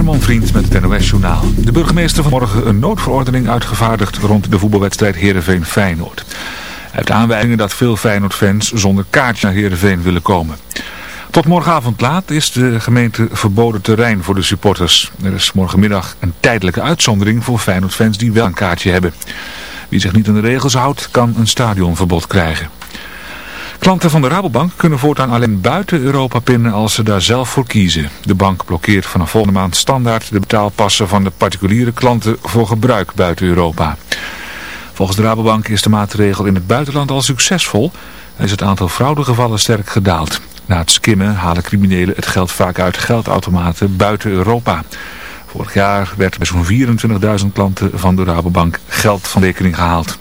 Herman Vriend met het NOS-journaal. De burgemeester van morgen een noodverordening uitgevaardigd rond de voetbalwedstrijd Heerenveen-Feyenoord. Hij heeft aanwijzingen dat veel Feyenoord-fans zonder kaartje naar Heerenveen willen komen. Tot morgenavond laat is de gemeente verboden terrein voor de supporters. Er is morgenmiddag een tijdelijke uitzondering voor Feyenoord-fans die wel een kaartje hebben. Wie zich niet aan de regels houdt, kan een stadionverbod krijgen. Klanten van de Rabobank kunnen voortaan alleen buiten Europa pinnen als ze daar zelf voor kiezen. De bank blokkeert vanaf volgende maand standaard de betaalpassen van de particuliere klanten voor gebruik buiten Europa. Volgens de Rabobank is de maatregel in het buitenland al succesvol en is het aantal fraudegevallen sterk gedaald. Na het skimmen halen criminelen het geld vaak uit geldautomaten buiten Europa. Vorig jaar werd bij zo'n 24.000 klanten van de Rabobank geld van rekening gehaald.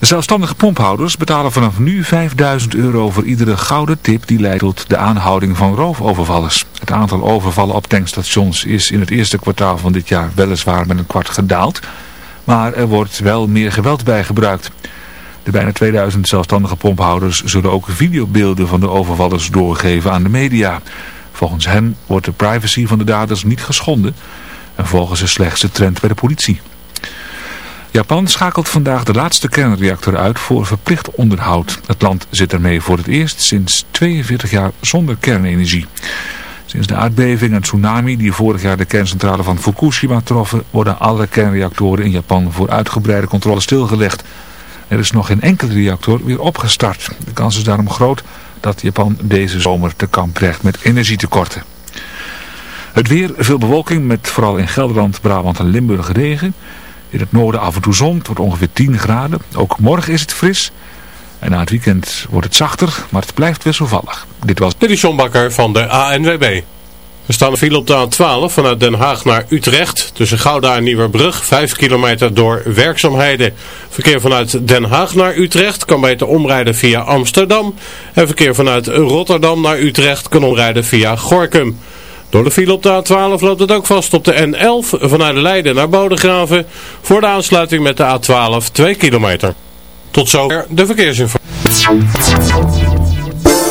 De zelfstandige pomphouders betalen vanaf nu 5000 euro voor iedere gouden tip die leidt tot de aanhouding van roofovervallers. Het aantal overvallen op tankstations is in het eerste kwartaal van dit jaar weliswaar met een kwart gedaald, maar er wordt wel meer geweld bij gebruikt. De bijna 2000 zelfstandige pomphouders zullen ook videobeelden van de overvallers doorgeven aan de media. Volgens hen wordt de privacy van de daders niet geschonden en volgens ze slechts de trend bij de politie. Japan schakelt vandaag de laatste kernreactor uit voor verplicht onderhoud. Het land zit ermee voor het eerst sinds 42 jaar zonder kernenergie. Sinds de aardbeving en tsunami die vorig jaar de kerncentrale van Fukushima troffen... worden alle kernreactoren in Japan voor uitgebreide controle stilgelegd. Er is nog geen enkele reactor weer opgestart. De kans is daarom groot dat Japan deze zomer te kamp krijgt met energietekorten. Het weer, veel bewolking met vooral in Gelderland, Brabant en Limburg regen... In het noorden af en toe zon, het wordt ongeveer 10 graden. Ook morgen is het fris. En na het weekend wordt het zachter, maar het blijft wisselvallig. Dit was Dit is van de ANWB. Er staan file op de A12 vanuit Den Haag naar Utrecht. Tussen Gouda en Nieuwerbrug, 5 kilometer door werkzaamheden. Verkeer vanuit Den Haag naar Utrecht kan beter omrijden via Amsterdam. En verkeer vanuit Rotterdam naar Utrecht kan omrijden via Gorkum. Door de file op de A12 loopt het ook vast op de N11 vanuit Leiden naar Bodegraven. Voor de aansluiting met de A12 2 kilometer. Tot zover de verkeersinformatie.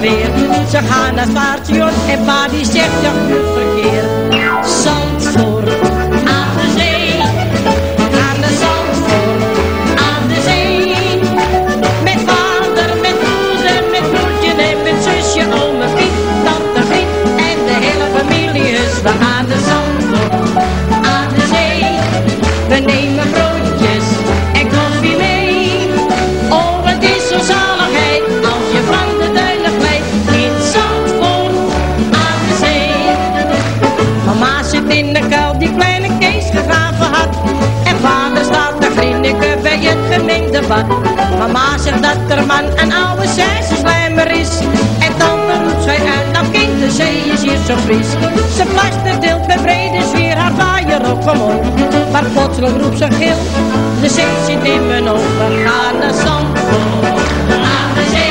Weer. Ze gaan naar het station en pa die zegt, ja, goed verkeer. Dat er man een oude slijmer is. En dan roept zij uit, nou kind, de zee is hier zo fris. Ze plaster deelt bij brede sfeer haar vaaier op, op. Maar plotseling roept ze gil, De zee zit in mijn ogen, ga naar. Aan de zee,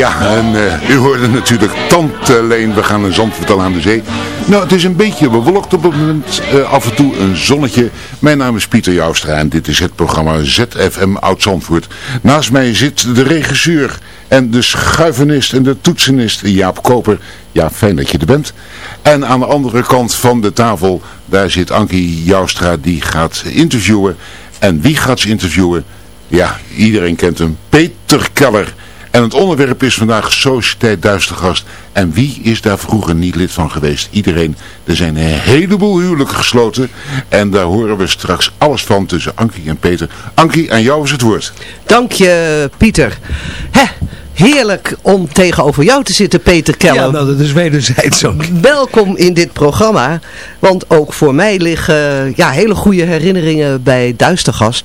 Ja, en eh, u hoorde natuurlijk Tante Leen, we gaan een Zandvoort al aan de zee. Nou, het is een beetje bewolkt op het moment, eh, af en toe een zonnetje. Mijn naam is Pieter Joustra en dit is het programma ZFM Oud-Zandvoort. Naast mij zit de regisseur en de schuivenist en de toetsenist Jaap Koper. Ja, fijn dat je er bent. En aan de andere kant van de tafel, daar zit Ankie Joustra, die gaat interviewen. En wie gaat ze interviewen? Ja, iedereen kent hem. Peter Keller. En het onderwerp is vandaag Sociëteit Duistergast. En wie is daar vroeger niet lid van geweest? Iedereen. Er zijn een heleboel huwelijken gesloten. En daar horen we straks alles van tussen Ankie en Peter. Ankie, aan jou is het woord. Dank je, Pieter. Hè, heerlijk om tegenover jou te zitten, Peter Keller. Ja, nou, dat is wederzijds ook. Welkom in dit programma, want ook voor mij liggen ja, hele goede herinneringen bij Duistergast.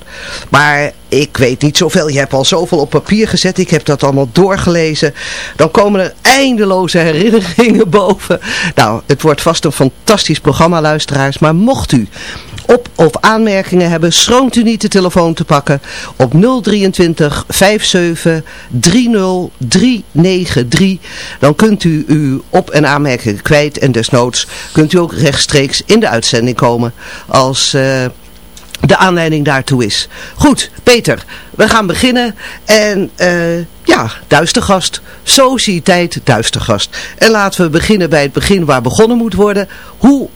Maar ik weet niet zoveel, je hebt al zoveel op papier gezet, ik heb dat allemaal doorgelezen. Dan komen er eindeloze herinneringen boven. Nou, het wordt vast een fantastisch programma, luisteraars, maar mocht u op of aanmerkingen hebben, schroomt u niet de telefoon te pakken op 023 57 30 393. Dan kunt u uw op- en aanmerkingen kwijt en desnoods kunt u ook rechtstreeks in de uitzending komen als... eh, de aanleiding daartoe is. Goed, Peter, we gaan beginnen. En eh, ja, Duistergast. Sociëteit Duistergast. En laten we beginnen bij het begin waar begonnen moet worden. Hoe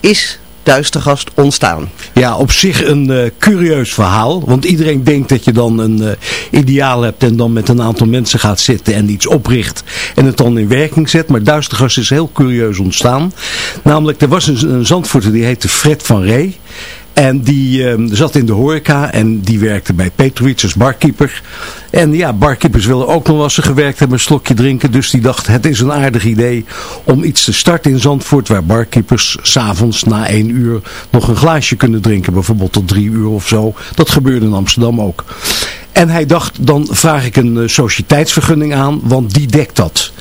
is Duistergast ontstaan? Ja, op zich een eh, curieus verhaal. Want iedereen denkt dat je dan een eh, ideaal hebt en dan met een aantal mensen gaat zitten en iets opricht en het dan in werking zet. Maar Duistergast is heel curieus ontstaan. Namelijk, er was een, een zandvoorter die heette Fred van Ree. En die eh, zat in de horeca en die werkte bij Petrovic als barkeeper. En ja, barkeepers willen ook nog wel eens gewerkt hebben, een slokje drinken. Dus die dacht, het is een aardig idee om iets te starten in Zandvoort. Waar barkeepers s'avonds na één uur nog een glaasje kunnen drinken. Bijvoorbeeld tot drie uur of zo. Dat gebeurde in Amsterdam ook. En hij dacht, dan vraag ik een eh, sociëteitsvergunning aan, want die dekt dat.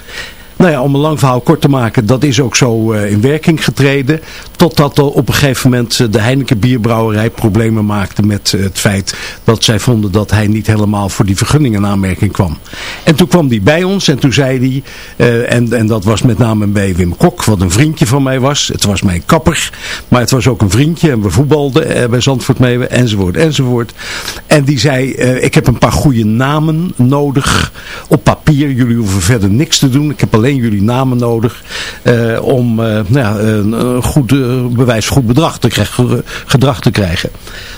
Nou ja, om een lang verhaal kort te maken, dat is ook zo eh, in werking getreden. Totdat op een gegeven moment eh, de Heineken bierbrouwerij problemen maakte met eh, het feit dat zij vonden dat hij niet helemaal voor die vergunning in aanmerking kwam. En toen kwam hij bij ons en toen zei hij, en, en dat was met name bij Wim Kok, wat een vriendje van mij was. Het was mijn kapper, maar het was ook een vriendje en we voetbalden bij Zandvoort mee, enzovoort, enzovoort. En die zei, ik heb een paar goede namen nodig op papier. Jullie hoeven verder niks te doen. Ik heb alleen jullie namen nodig eh, om eh, nou ja, een, goed eh, bewijs goed bedrag te krijgen, gedrag te krijgen.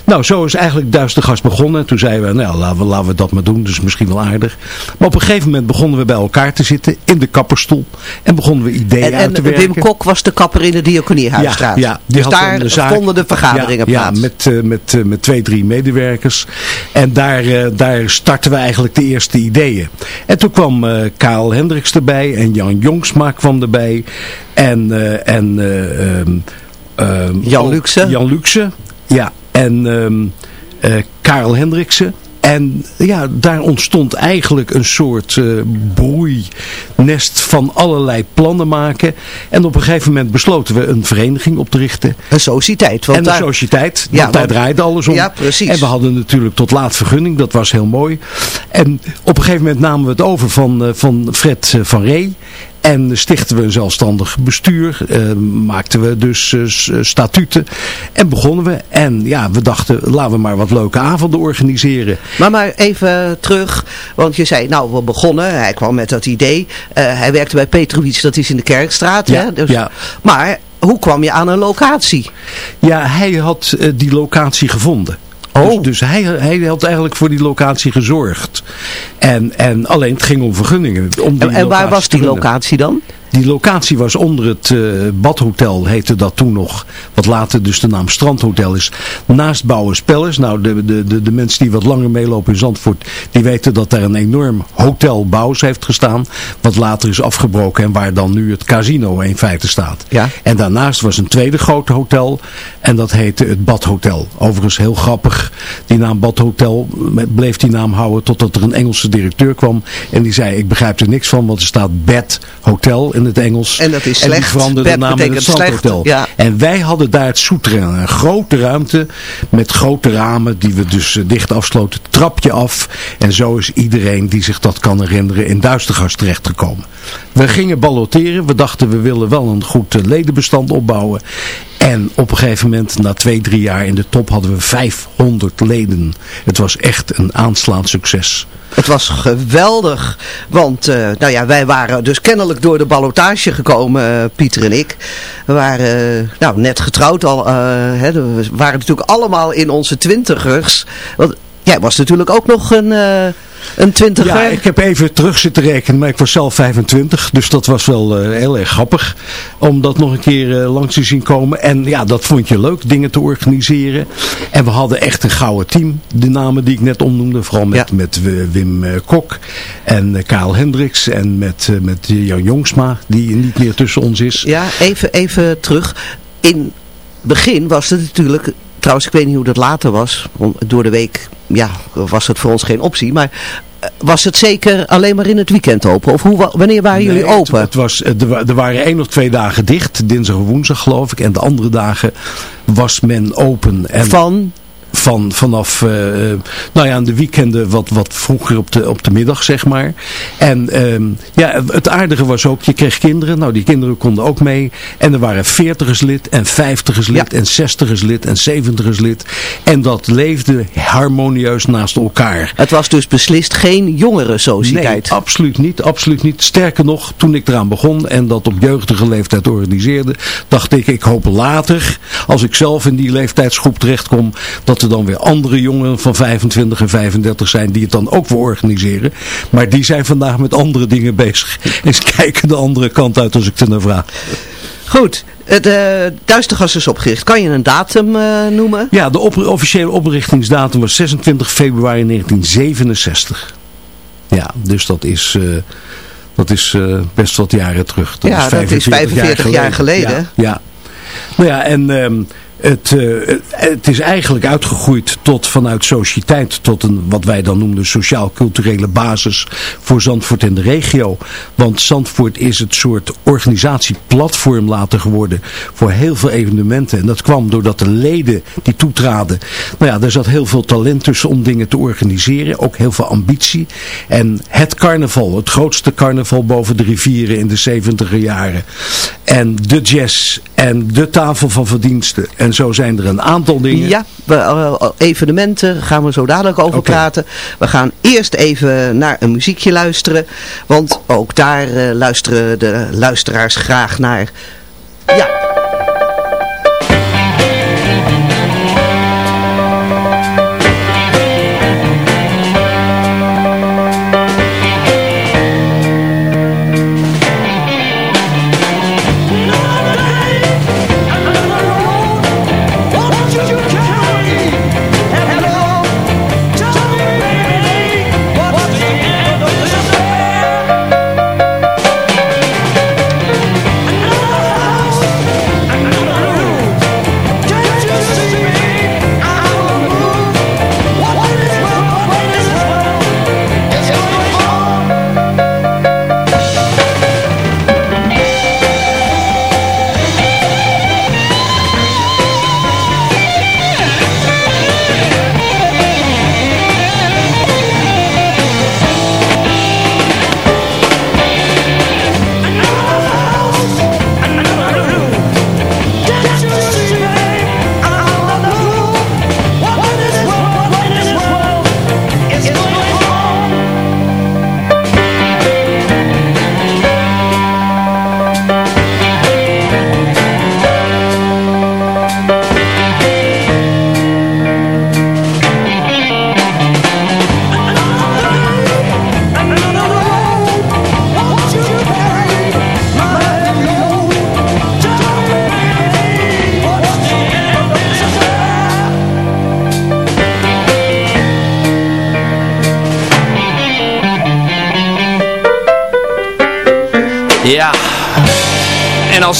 Nou, zo is eigenlijk Duistergast begonnen. Toen zeiden we, nou laten we, laten we dat maar doen. Is misschien wel aardig. Maar op een gegeven moment begonnen we bij elkaar te zitten in de kapperstoel. En begonnen we ideeën En, uit te en werken. Wim Kok was de kapper in de Diakoniehuisstraat. Ja, ja, die dus had daar de zaak- vonden de vergaderingen ja, plaats. Ja, met, met, met twee, drie medewerkers. En daar, daar startten we eigenlijk de eerste ideeën. En toen kwam Karel Hendricks erbij en Jan Jongsma kwam erbij. En, eh, en eh, ehm, ehm, Jan Luxe. Jan Luxe, ja. En ehm eh, Karel Hendriksen. En ja, daar ontstond eigenlijk een soort eh, broeinest van allerlei plannen maken. En op een gegeven moment besloten we een vereniging op te richten. Een sociëteit. Want en daar, de sociëteit, Ja, want daar want- draaide alles om. Ja, precies. En we hadden natuurlijk tot laat vergunning, dat was heel mooi. En op een gegeven moment namen we het over van, eh, van Fred eh, van Ree. En stichten we een zelfstandig bestuur. eh, maakten we dus eh, s- statuten. En begonnen we. En ja, we dachten, laten we maar wat leuke avonden organiseren. Maar maar even terug, want je zei, nou we begonnen, hij kwam met dat idee. Eh, hij werkte bij Petrovic, dat is in de Kerkstraat. Ja, hè? Dus, ja. Maar hoe kwam je aan een locatie? Ja, hij had eh, die locatie gevonden. Oh. Dus, dus hij, hij had eigenlijk voor die locatie gezorgd. En, en alleen het ging om vergunningen. Om En, en waar was die locatie dan? Die locatie was onder het eh, badhotel, heette dat toen nog. Wat later dus de naam Strandhotel is. Naast Bouwers Palace. Nou, de, de, de, de mensen die wat langer meelopen in Zandvoort, die weten dat daar een enorm hotel Bouwers heeft gestaan. Wat later is afgebroken en waar dan nu het casino in feite staat. Ja. En daarnaast was een tweede grote hotel. En dat heette het Badhotel. Overigens heel grappig. Die naam Badhotel bleef die naam houden totdat er een Engelse directeur kwam. En die zei, ik begrijp er niks van, want er staat Bed Hotel in het Engels. En dat is En die slecht. veranderde de naam in het slecht, ja. En wij hadden daar het souterrain. Een grote ruimte met grote ramen die we dus eh, dicht afsloten. Trapje af. En zo is iedereen die zich dat kan herinneren in Duistergast terechtgekomen. We gingen balloteren. We dachten we willen wel een goed eh, ledenbestand opbouwen. En op een gegeven moment, na twee, drie jaar in de top, hadden we 500 leden. Het was echt een aanslaand succes. Het was geweldig, want eh, nou ja, wij waren dus kennelijk door de ballotage gekomen, eh, Pieter en ik. We waren eh, nou, net getrouwd al, hè, we waren natuurlijk allemaal in onze twintigers. Want jij was natuurlijk ook nog een, een twintiger. Ja, ik heb even terug zitten rekenen, maar ik was zelf 25. Dus dat was wel eh, heel erg grappig. Om dat nog een keer eh, langs te zien komen. En ja, dat vond je leuk, dingen te organiseren. En we hadden echt een gouden team. De namen die ik net omnoemde. Vooral met, Ja. met eh, Wim Kok en Karel Hendricks. En met, met Jan Jongsma, die niet meer tussen ons is. Ja, even, even terug. In begin was het natuurlijk, trouwens ik weet niet hoe dat later was, want door de week ja, was het voor ons geen optie, maar eh, was het zeker alleen maar in het weekend open? Of hoe, wa- wanneer waren jullie Nee, open? Het, was, eh, er, er waren één of twee dagen dicht. Dinsdag en woensdag geloof ik. En de andere dagen was men open. En Van? Van, vanaf, eh, eh, nou ja, aan de weekenden wat, wat vroeger op de, op de middag, zeg maar. En ehm, ja, het aardige was ook, je kreeg kinderen. Nou, die kinderen konden ook mee. En er waren 40 lid en 50 lid en 60 lid en 70 lid. En dat leefde harmonieus naast elkaar. Het was dus beslist geen jongerensociëteit. Nee, absoluut niet, absoluut niet. Sterker nog, toen ik eraan begon en dat op jeugdige leeftijd organiseerde, dacht ik, ik hoop later, als ik zelf in die leeftijdsgroep terechtkom, dat er dan weer andere jongeren van 25 en 35 zijn die het dan ook weer organiseren. Maar die zijn vandaag met andere dingen bezig. Eens kijken de andere kant uit als ik er naar vraag. Goed, het uh, Duistergas is opgericht. Kan je een datum uh, noemen? Ja, de op officiële oprichtingsdatum was 26 februari 1967. Ja, dus dat is... Uh, dat is uh, best wat jaren terug. Dat ja, is 45 dat is 45 jaar, jaar geleden. Ja, ja. Nou ja, en um, het, uh, het is eigenlijk uitgegroeid tot vanuit sociëteit tot een wat wij dan noemden sociaal-culturele basis voor Zandvoort en de regio. Want Zandvoort is het soort organisatieplatform later geworden voor heel veel evenementen. En dat kwam doordat de leden die toetraden, nou ja, er zat heel veel talent tussen om dingen te organiseren. Ook heel veel ambitie. En het carnaval, het grootste carnaval boven de rivieren in de 70 jaren. En de jazz en de tafel van verdiensten. En zo zijn er een aantal dingen. Ja, we, uh, evenementen gaan we zo dadelijk over okay. praten. We gaan eerst even naar een muziekje luisteren. Want ook daar uh, luisteren de luisteraars graag naar. Ja.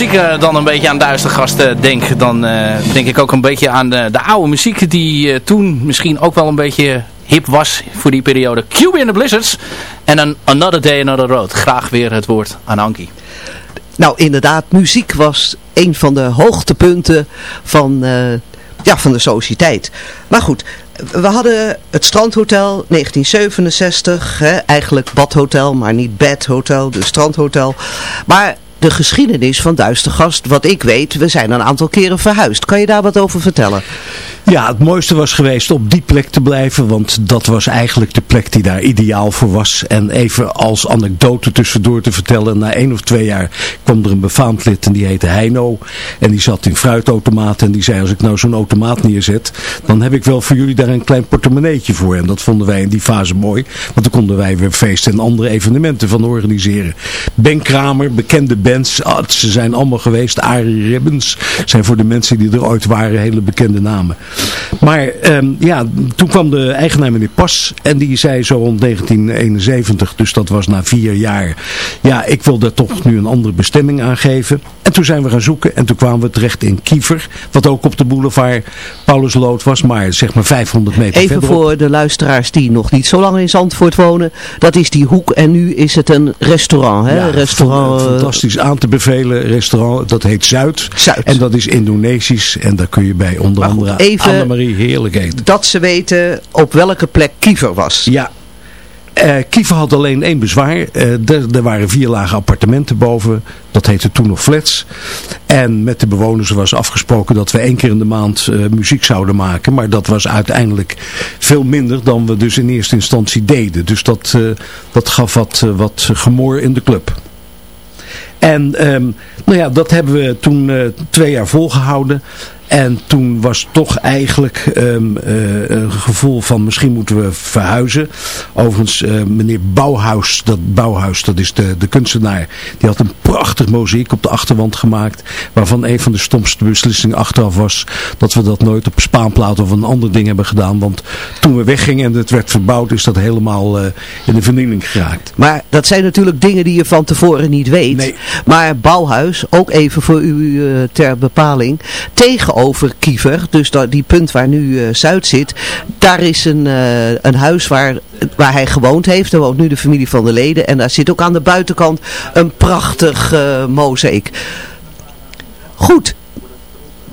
Als ik uh, dan een beetje aan Duistergasten denk, dan uh, denk ik ook een beetje aan de, de oude muziek die toen misschien ook wel een beetje hip was voor die periode. Cube in the Blizzards en Another Day, Another Road. Graag weer het woord aan Ankie. Nou inderdaad, muziek was een van de hoogtepunten van, ja, van de sociëteit. Maar goed, we hadden het Strandhotel 1967, hè, eigenlijk badhotel, maar niet bedhotel, dus strandhotel. Maar de geschiedenis van Duistergast, wat ik weet, we zijn een aantal keren verhuisd. Kan je daar wat over vertellen? Ja, het mooiste was geweest op die plek te blijven, want dat was eigenlijk de plek die daar ideaal voor was. En even als anekdote tussendoor te vertellen, na één of twee jaar kwam er een befaamd lid en die heette Heino. En die zat in fruitautomaten en die zei, als ik nou zo'n automaat neerzet, dan heb ik wel voor jullie daar een klein portemonneetje voor. En dat vonden wij in die fase mooi, want dan konden wij weer feesten en andere evenementen van organiseren. Ben Kramer, bekende bands, ah, ze zijn allemaal geweest. Arie Ribbons zijn voor de mensen die er ooit waren hele bekende namen. Maar um, ja, toen kwam de eigenaar meneer Pas en die zei zo rond 1971, dus dat was na vier jaar, ja ik wil daar toch nu een andere bestemming aan geven. En toen zijn we gaan zoeken en toen kwamen we terecht in Kiever, wat ook op de boulevard Pauluslood was, maar zeg maar 500 meter Even voor de luisteraars die nog niet zo lang in Zandvoort wonen, dat is die hoek en nu is het een restaurant. Hè? Ja, restaurant fantastisch aan te bevelen restaurant, dat heet Zuid. Zuid. En dat is Indonesisch en daar kun je bij onder andere even Annemarie heerlijk. Dat ze weten op welke plek Kiever was. Ja, uh, Kiefer had alleen één bezwaar. Uh, er, waren vier lage appartementen boven. Dat heette toen nog flats. En met de bewoners was afgesproken dat we één keer in de maand uh, muziek zouden maken. Maar dat was uiteindelijk veel minder dan we dus in eerste instantie deden. Dus dat, dat gaf wat, wat gemoor in de club. En um, nou ja, dat hebben we toen twee jaar volgehouden. En toen was toch eigenlijk um, uh, een gevoel van misschien moeten we verhuizen. Overigens, uh, meneer Bouwhuis, dat Bouwhuis, dat is de, de kunstenaar, die had een prachtig mozaïek op de achterwand gemaakt. Waarvan een van de stomste beslissingen achteraf was dat we dat nooit op spaanplaat of een ander ding hebben gedaan. Want toen we weggingen en het werd verbouwd, is dat helemaal uh, in de vernieling geraakt. Maar dat zijn natuurlijk dingen die je van tevoren niet weet. Nee. Maar Bouwhuis, ook even voor u ter bepaling, tegenover over Kiever, dus dat, die punt waar nu uh, Zuid zit, daar is een, uh, een huis waar, waar hij gewoond heeft. Daar woont nu de familie van de leden en daar zit ook aan de buitenkant een prachtig uh, mozaïek. Goed,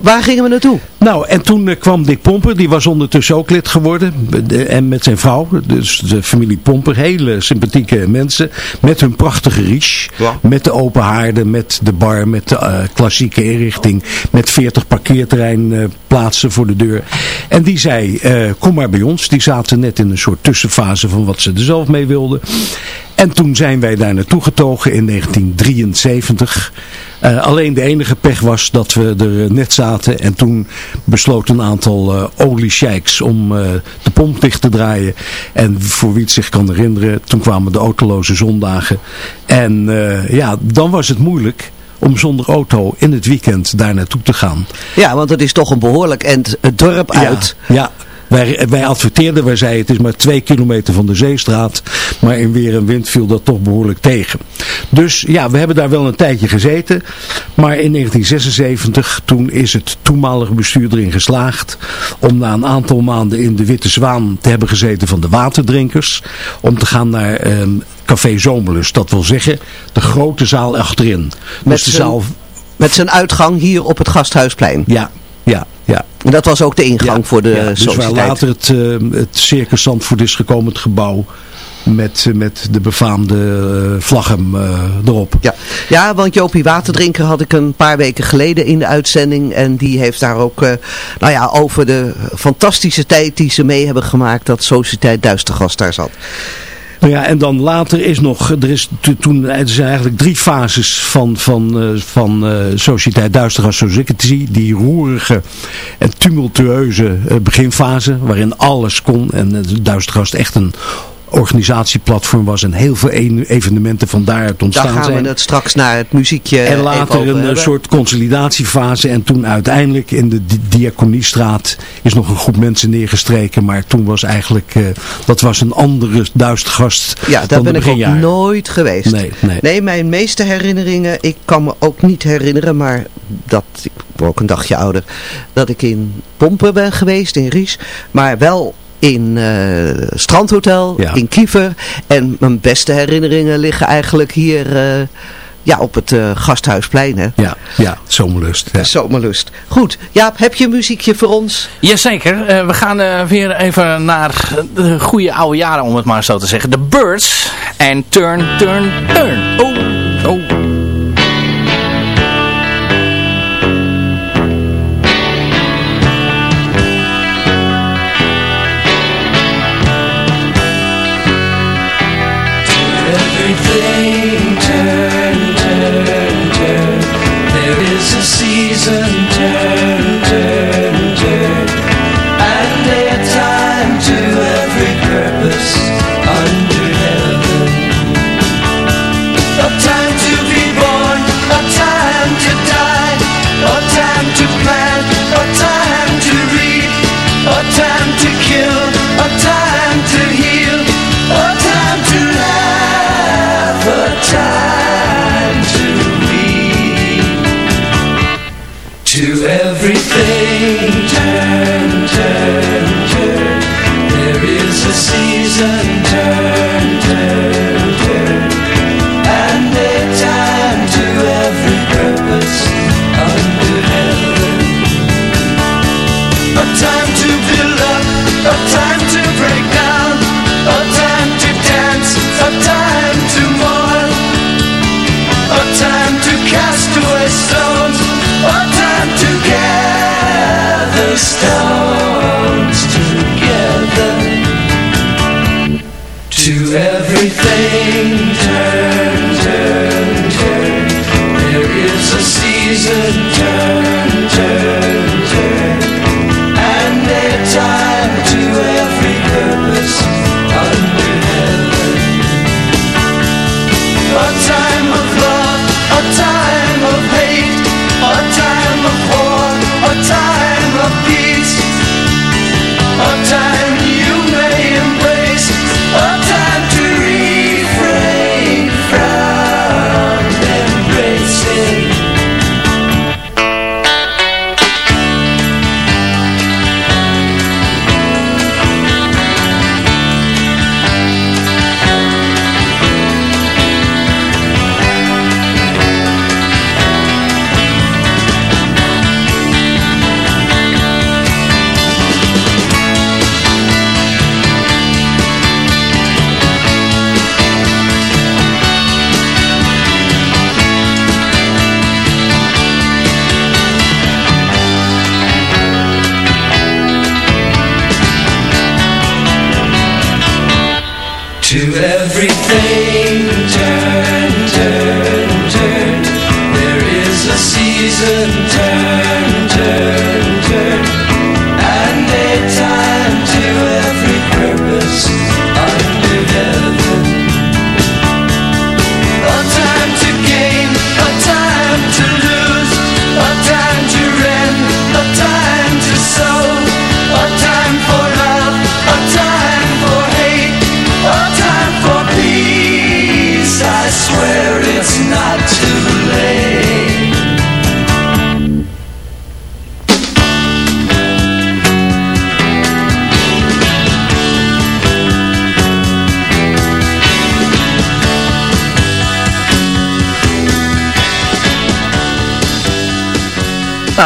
Waar gingen we naartoe? Nou, en toen uh, kwam Dick Pomper, die was ondertussen ook lid geworden. De, en met zijn vrouw, dus de familie Pomper, hele sympathieke mensen. Met hun prachtige riche. Ja. Met de open haarden, met de bar, met de uh, klassieke inrichting. Met 40 parkeerterreinplaatsen uh, voor de deur. En die zei, kom maar bij ons. Die zaten net in een soort tussenfase van wat ze er zelf mee wilden. En toen zijn wij daar naartoe getogen in 1973. Uh, alleen de enige pech was dat we er net zaten en toen besloot een aantal uh, oliesheiks om uh, de pomp dicht te draaien. En voor wie het zich kan herinneren, toen kwamen de autoloze zondagen. En ja, dan was het moeilijk om zonder auto in het weekend daar naartoe te gaan. Ja, want het is toch een behoorlijk end het dorp uit. Ja, ja. Wij, wij adverteerden, wij zeiden het is maar twee kilometer van de Zeestraat. Maar in weer en wind viel dat toch behoorlijk tegen. Dus ja, we hebben daar wel een tijdje gezeten. Maar in 1976, toen is het toenmalige bestuur erin geslaagd. Om na een aantal maanden in de Witte Zwaan te hebben gezeten van de waterdrinkers. Om te gaan naar... Ehm, Café Zomerlust. Dat wil zeggen, de grote zaal achterin. Met dus de zaal... Met zijn uitgang hier op het Gasthuisplein. Ja, ja, ja. En dat was ook de ingang ja, voor de ja, dus sociëteit. waar later het, uh, het Circus Zandvoort is gekomen, het gebouw met, met de befaamde uh, vlaggen uh, erop. Ja. ja, want Jopie Waterdrinker had ik een paar weken geleden in de uitzending. En die heeft daar ook uh, nou ja, over de fantastische tijd die ze mee hebben gemaakt dat Sociëteit Duistergast daar zat. Nou ja, en dan later is nog, er, is toen, er zijn eigenlijk drie fases van, van, uh, van uh, Sociëteit zoals ik het zie. Die roerige en tumultueuze beginfase, waarin alles kon. En uh, Duistergast echt een organisatieplatform was en heel veel e- evenementen van daaruit ontstaan Daar gaan zijn. we het straks naar het muziekje En later een hebben. soort consolidatiefase. En toen uiteindelijk in de Di- Diakoniestraat is nog een groep mensen neergestreken. Maar toen was eigenlijk, eh, dat was een andere duistergast Ja, daar ben ik ook nooit geweest. Nee, nee. mijn meeste herinneringen, ik kan me ook niet herinneren, maar dat, ik ben ook een dagje ouder, dat ik in Pompen ben geweest, in Ries, maar wel in eh Strandhotel, Ja. in Kiever. En mijn beste herinneringen liggen eigenlijk hier eh, ja, op het eh, Gasthuisplein. Hè. Ja, ja, zomerlust. Ja. Zomerlust. Goed, Jaap, heb je een muziekje voor ons? Jazeker, Eh, we gaan weer even naar de goede oude jaren om het maar zo te zeggen. The Birds en Turn, Turn, Turn. Oh,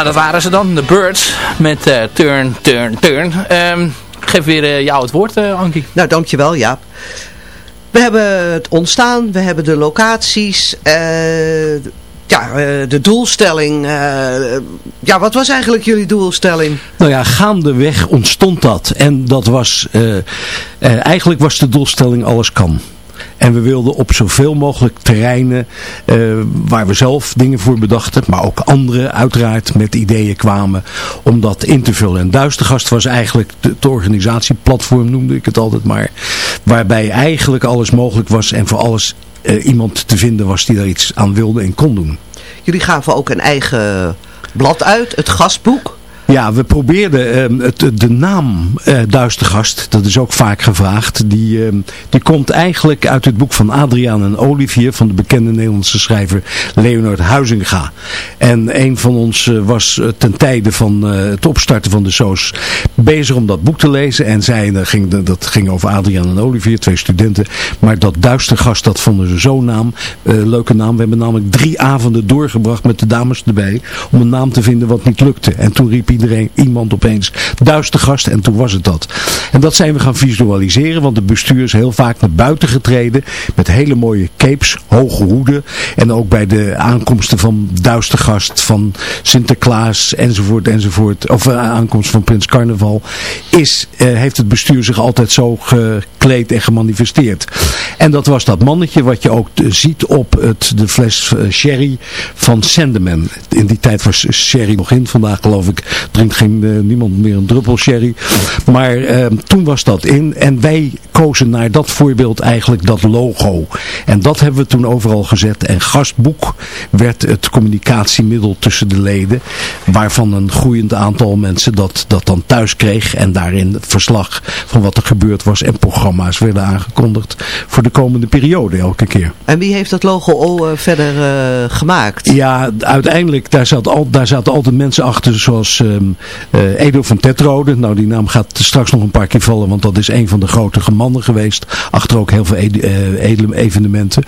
Nou, dat waren ze dan, de Birds met eh, Turn, Turn, Turn. Ehm, ik geef weer eh, jou het woord, eh Ankie. Nou, dankjewel Jaap. We hebben het ontstaan, we hebben de locaties, eh, ja, eh, de doelstelling. eh, ja, wat was eigenlijk jullie doelstelling? Nou ja, gaandeweg ontstond dat. En dat was, eh, eh, eigenlijk was de doelstelling alles kan. En we wilden op zoveel mogelijk terreinen eh, waar we zelf dingen voor bedachten, maar ook anderen uiteraard met ideeën kwamen om dat in te vullen. En Duistergast was eigenlijk het organisatieplatform, noemde ik het altijd maar, waarbij eigenlijk alles mogelijk was en voor alles uh, iemand te vinden was die daar iets aan wilde en kon doen. Jullie gaven ook een eigen blad uit, het gastboek. Ja, we probeerden uh, het, de naam uh, Duistergast, dat is ook vaak gevraagd, die, uh, die komt eigenlijk uit het boek van Adriaan en Olivier van de bekende Nederlandse schrijver Leonard Huizinga. En een van ons eh, was eh, ten tijde van het opstarten van de SOS bezig om dat boek te lezen en zij, ging, dat ging over Adriaan en Olivier, twee studenten, maar dat Duistergast, dat vonden ze zo'n naam, leuke naam. We hebben namelijk drie avonden doorgebracht met de dames erbij om een naam te vinden wat niet lukte. En toen riep iedereen, iemand opeens duistergast en toen was het dat. En dat zijn we gaan visualiseren, want het bestuur is heel vaak naar buiten getreden met hele mooie capes, hoge hoeden en ook bij de aankomsten van duistergast, van Sinterklaas enzovoort enzovoort, of uh, aankomst van Prins Carnaval, is, uh, heeft het bestuur zich altijd zo gekleed en gemanifesteerd. En dat was dat mannetje wat je ook ziet op het, de fles uh, sherry van Sandeman. In die tijd was sherry nog in, vandaag geloof ik drinkt geen, uh, niemand meer een druppel sherry. Maar uh, toen was dat in en wij kozen naar dat voorbeeld eigenlijk dat logo. En dat hebben we toen overal gezet. En gastboek werd het communicatiemiddel tussen de leden. Waarvan een groeiend aantal mensen dat, dat dan thuis kreeg. En daarin verslag van wat er gebeurd was. En programma's werden aangekondigd voor de komende periode elke keer. En wie heeft dat logo al uh, verder uh, gemaakt? Ja, uiteindelijk daar, zat al, daar zaten altijd mensen achter zoals um, Edo van Tetrode. Nou, die naam gaat straks nog een paar keer vallen, want dat is een van de grote mannen geweest. Achter ook heel veel ed uh, edele evenementen.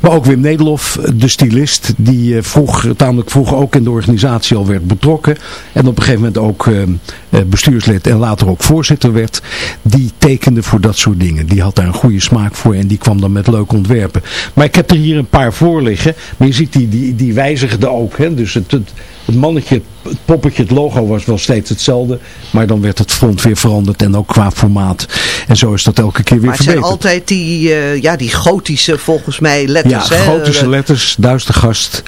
Maar ook Wim Nederlof, de stylist, die uh, vroeg, tamelijk vroeg ook in de organisatie al werd betrokken. En op een gegeven moment ook bestuurslid en later ook voorzitter werd. Die tekende voor dat soort dingen. Die had daar een goede smaak voor en die kwam dan met leuke ontwerpen. Maar ik heb er hier een paar voor liggen. Maar je ziet die, die, die wijzigde ook. Hè? Dus het, het, het mannetje, het poppetje, het logo was wel steeds hetzelfde. Maar dan werd het front weer veranderd en ook qua formaat. En zo is dat elke keer weer maar verbeterd. Maar het zijn altijd die, uh, ja, die gotische volgens mij letters. Ja, hè? gotische letters, duistergast,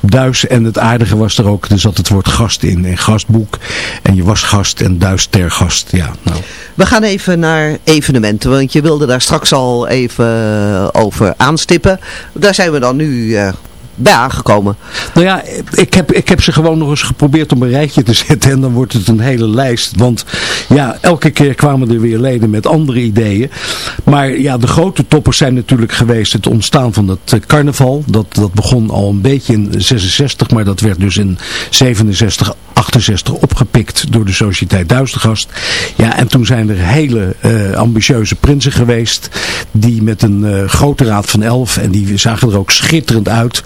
duis en het aardige was er ook. Er zat het woord gast in en gastboek. En je was gast en duistergast. Ja, nou. We gaan even naar evenementen, want je wilde daar straks al even over aanstippen. Daar zijn we dan nu uh, bij aangekomen. Nou ja, ik heb, ik heb ze gewoon nog eens geprobeerd om een rijtje te zetten en dan wordt het een hele lijst. Want ja, elke keer kwamen er weer leden met andere ideeën. Maar ja, de grote toppers zijn natuurlijk geweest het ontstaan van het carnaval. Dat, dat begon al een beetje in 66, maar dat werd dus in 67, 68 opgepikt door de Sociëteit Duistergast. Ja, en toen zijn er hele uh, ambitieuze prinsen geweest. Die met een uh, grote raad van elf. En die zagen er ook schitterend uit.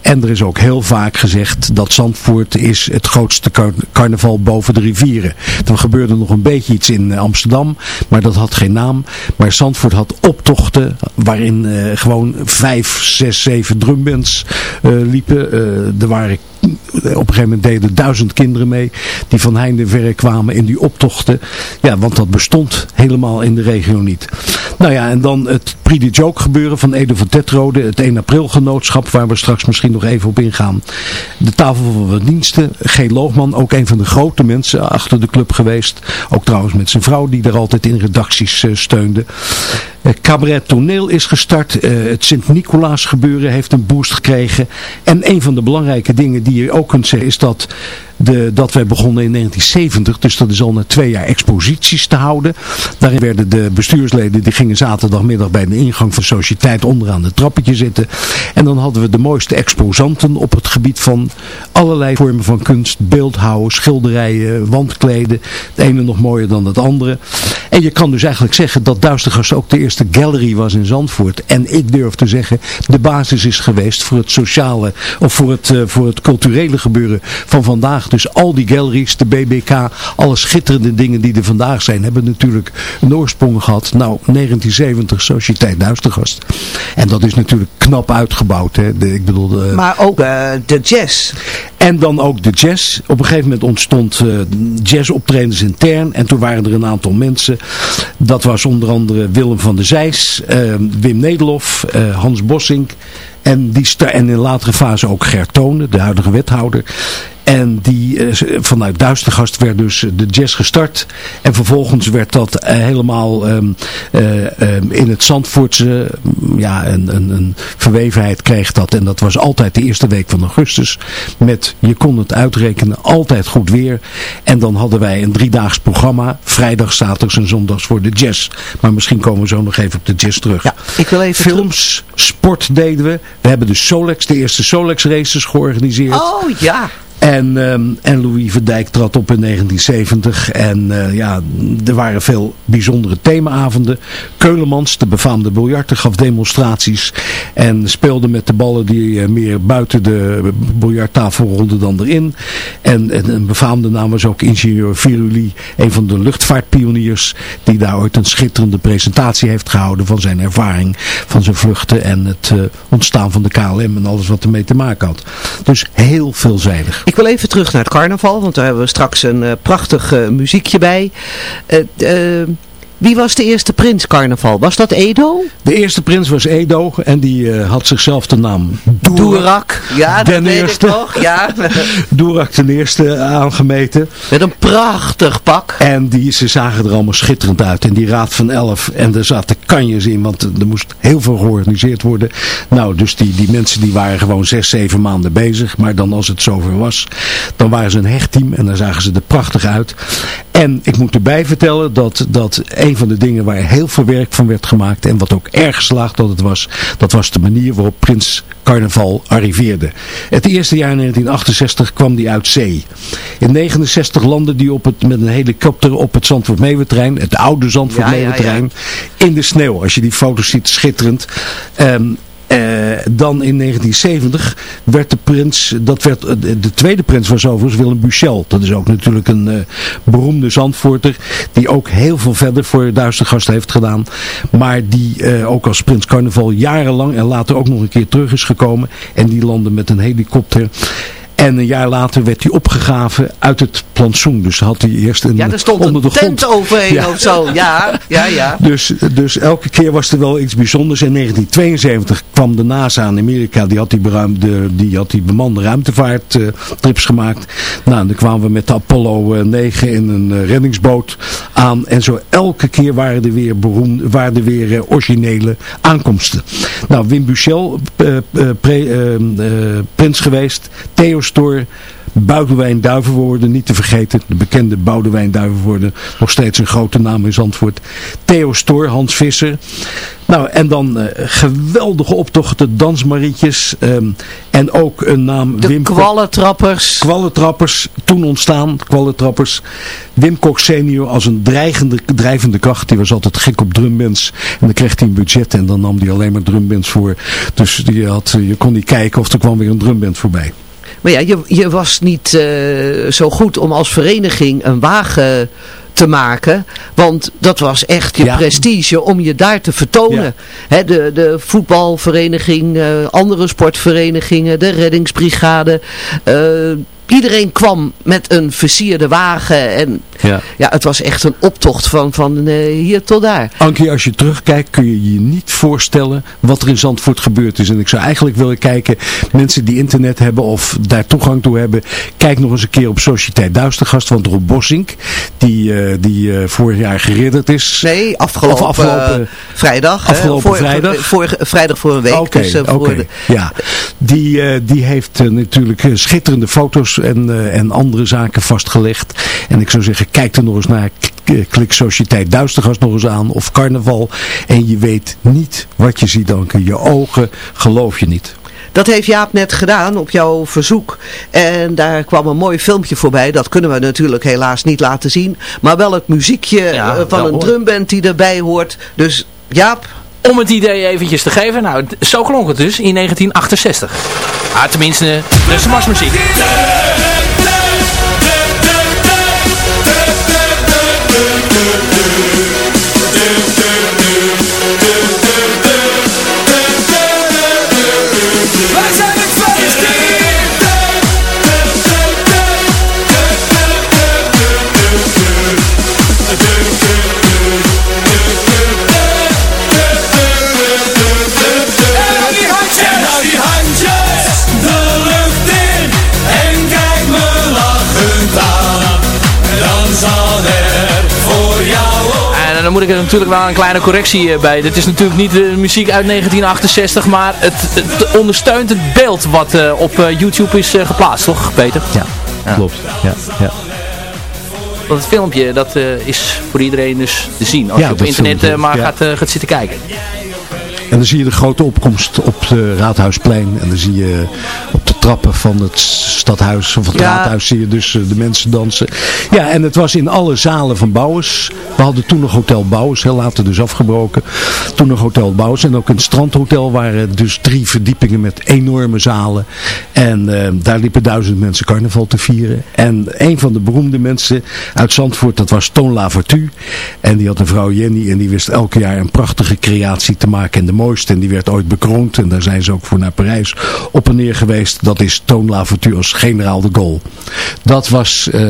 En er is ook heel vaak gezegd dat Zandvoort is het grootste car carnaval boven de rivieren. Er gebeurde nog een beetje iets in Amsterdam. Maar dat had geen naam. Maar Zandvoort had optochten. Waarin uh, gewoon vijf, zes, zeven drumbands liepen. er waren op een gegeven moment deden duizend kinderen mee die van heinde verre kwamen in die optochten. Ja, want dat bestond helemaal in de regio niet. Nou ja, en dan het De Joke gebeuren van Edo van Tetrode, het 1 april genootschap waar we straks misschien nog even op ingaan. De tafel van diensten, G. Loogman, ook een van de grote mensen achter de club geweest. Ook trouwens met zijn vrouw die er altijd in redacties uh, steunde. Uh, cabaret Toneel is gestart. Uh, het Sint-Nicolaas gebeuren heeft een boost gekregen. En een van de belangrijke dingen die je ook kunt zeggen is dat, de, dat wij begonnen in 1970. Dus dat is al na twee jaar exposities te houden. Daarin werden de bestuursleden, die gingen zaterdagmiddag bij de ingang van Sociëteit onderaan het trappetje zitten. En dan hadden we de mooiste exposanten op het gebied van allerlei vormen van kunst. Beeldhouwen, schilderijen, wandkleden. Het ene nog mooier dan het andere. En je kan dus eigenlijk zeggen dat Duistergast ook de eerste gallery was in Zandvoort. En ik durf te zeggen, de basis is geweest voor het sociale, of voor het, uh, voor het culturele gebeuren van vandaag. Dus al die galleries, de BBK, alle schitterende dingen die er vandaag zijn, hebben natuurlijk een oorsprong gehad. Nou, 1970 Sociëteit Duistergast. En dat is natuurlijk knap uitgebouwd. Hè? De, ik bedoel, de, maar ook uh, de jazz. En dan ook de jazz. Op een gegeven moment ontstond uh, jazzoptredens intern. En toen waren er een aantal mensen. Dat was onder andere Willem van der Zijs, uh, Wim Nederlof, uh, Hans Bossink. En, die en in latere fase ook Gert Tonen, de huidige wethouder. En die, uh, vanuit Duistergast werd dus de jazz gestart. En vervolgens werd dat uh, helemaal um, uh, um, in het Zandvoortse, ja, een, een, een, verwevenheid kreeg dat. En dat was altijd de eerste week van augustus. Met, je kon het uitrekenen, altijd goed weer. En dan hadden wij een driedaags programma. Vrijdag, zaterdags en zondags voor de jazz. Maar misschien komen we zo nog even op de jazz terug. Ja, ik wil even Films, sport deden we. We hebben de Solex, de eerste Solex races georganiseerd. Oh ja. En, um, en Louis Verdijk trad op in 1970. En uh, ja, er waren veel bijzondere themaavonden. Keulemans, de befaamde biljarter, gaf demonstraties. En speelde met de ballen die uh, meer buiten de biljarttafel rolden dan erin. En, en, een befaamde naam was ook ingenieur Viruli. Een van de luchtvaartpioniers. Die daar ooit een schitterende presentatie heeft gehouden van zijn ervaring. Van zijn vluchten en het uh, ontstaan van de KLM en alles wat ermee te maken had. Dus heel veelzijdig. Ik wil even terug naar het carnaval, want daar hebben we straks een uh, prachtig uh, muziekje bij. Wie was de eerste prins carnaval? Was dat Edo? De eerste prins was Edo en die uh, had zichzelf de naam Doerak. Doerak. Ja, dat weet eerste. ik nog. Ja. Doerak ten eerste aangemeten. Met een prachtig pak. En die, ze zagen er allemaal schitterend uit. En die raad van elf. En er zaten kanjes in, want er moest heel veel georganiseerd worden. Nou, dus die, die mensen die waren gewoon zes, zeven maanden bezig. Maar dan als het zover was, dan waren ze een hechtteam. En dan zagen ze er prachtig uit. En ik moet erbij vertellen dat, dat een van de dingen waar heel veel werk van werd gemaakt en wat ook erg geslaagd dat het was, dat was de manier waarop Prins Carnaval arriveerde. Het eerste jaar in 1968 kwam die uit zee. In 69 landde die op het, met een helikopter op het Zandvoort Meeuwentrein, het oude Zandvoort ja, ja, ja. in de sneeuw. Als je die foto's ziet, schitterend. Um, uh, dan in 1970 werd de prins, dat werd, de tweede prins was overigens Willem Buchel. Dat is ook natuurlijk een uh, beroemde Zandvoorter, die ook heel veel verder voor Duistergast heeft gedaan. Maar die ook als prins carnaval jarenlang en later ook nog een keer terug is gekomen. En die landde met een helikopter. En een jaar later werd hij opgegraven uit het plantsoen. Dus had hij eerst een Ja, er stond onder een de tent grond. overheen ja. of zo. Ja, ja, ja. Dus, dus elke keer was er wel iets bijzonders. In 1972 kwam de NASA in Amerika. Die had die, beruimde, die, had die bemande ruimtevaarttrips uh, gemaakt. Nou, dan kwamen we met de Apollo uh, 9 in een uh, reddingsboot aan. En zo elke keer waren er weer, beroemd, waren er weer uh, originele aankomsten. Nou, Wim Buchel, prins geweest. Theo Stoor, Boudewijn Duivenwoorden, niet te vergeten, de bekende Boudewijn Duivenwoorden, nog steeds een grote naam in Zandvoort. Theo Stoor, Hans Visser. Nou, en dan uh, geweldige optochten, dansmarietjes um, en ook een naam... De Wim kwallentrappers. Kwallentrappers, toen ontstaan, kwallentrappers. Wim Kok senior als een dreigende, drijvende kracht, die was altijd gek op drumbands. En dan kreeg hij een budget en dan nam hij alleen maar drumbands voor. Dus je, had, je kon niet kijken of er kwam weer een drumband voorbij. Maar ja, je, je was niet uh, zo goed om als vereniging een wagen te maken. Want dat was echt je ja. prestige om je daar te vertonen. Ja. He, de, de voetbalvereniging, uh, andere sportverenigingen, de reddingsbrigade... Uh, iedereen kwam met een versierde wagen. En ja, ja het was echt een optocht van, van uh, hier tot daar. Ankie, als je terugkijkt kun je je niet voorstellen wat er in Zandvoort gebeurd is. En ik zou eigenlijk willen kijken, mensen die internet hebben of daar toegang toe hebben. Kijk nog eens een keer op Sociëteit Duistergast. Want Rob Bossink, die, uh, die uh, vorig jaar geridderd is. Nee, afgelopen, of afgelopen vrijdag. Afgelopen voor, vrijdag. Voor, voor, vrijdag voor een week. Okay, dus, voor okay. de... Ja, die, die heeft natuurlijk schitterende foto's en, uh, en andere zaken vastgelegd. En ik zou zeggen, kijk er nog eens naar. Klik Sociëteit Duistergast nog eens aan. Of Carnaval. En je weet niet wat je ziet, Danke. Je ogen geloof je niet. Dat heeft Jaap net gedaan op jouw verzoek. En daar kwam een mooi filmpje voorbij. Dat kunnen we natuurlijk helaas niet laten zien. Maar wel het muziekje ja, van een hoor. drumband die erbij hoort. Dus Jaap, om het idee eventjes te geven. Nou, zo klonk het dus in 1968. Ah, tenminste, de smarsmuziek. Wij ik er natuurlijk wel een kleine correctie eh, bij. Dit is natuurlijk niet de muziek uit 1968, maar het, het ondersteunt het beeld wat eh, op eh, YouTube is eh, geplaatst, toch Peter? Ja, klopt. Ja, ja. Want het filmpje dat eh, is voor iedereen dus te zien. Als Ja, je op internet eh, maar ja. gaat, eh, gaat zitten kijken. En dan zie je de grote opkomst op het Raadhuisplein. En dan zie je op de trappen van het stadhuis of het Ja. raadhuis zie je dus eh, de mensen dansen. Ja, en het was in alle zalen van Bouwers. We hadden toen nog Hotel Bouwers, heel later dus afgebroken. Toen nog Hotel Bouwers. En ook in het strandhotel waren dus drie verdiepingen met enorme zalen. En eh, daar liepen duizend mensen carnaval te vieren. En een van de beroemde mensen uit Zandvoort, dat was Toon Lavertu. En die had een vrouw Jenny en die wist elke jaar een prachtige creatie te maken. En de mooiste, en die werd ooit bekroond. En daar zijn ze ook voor naar Parijs op en neer geweest. Dat is Toon als generaal de Gaulle. Dat was eh,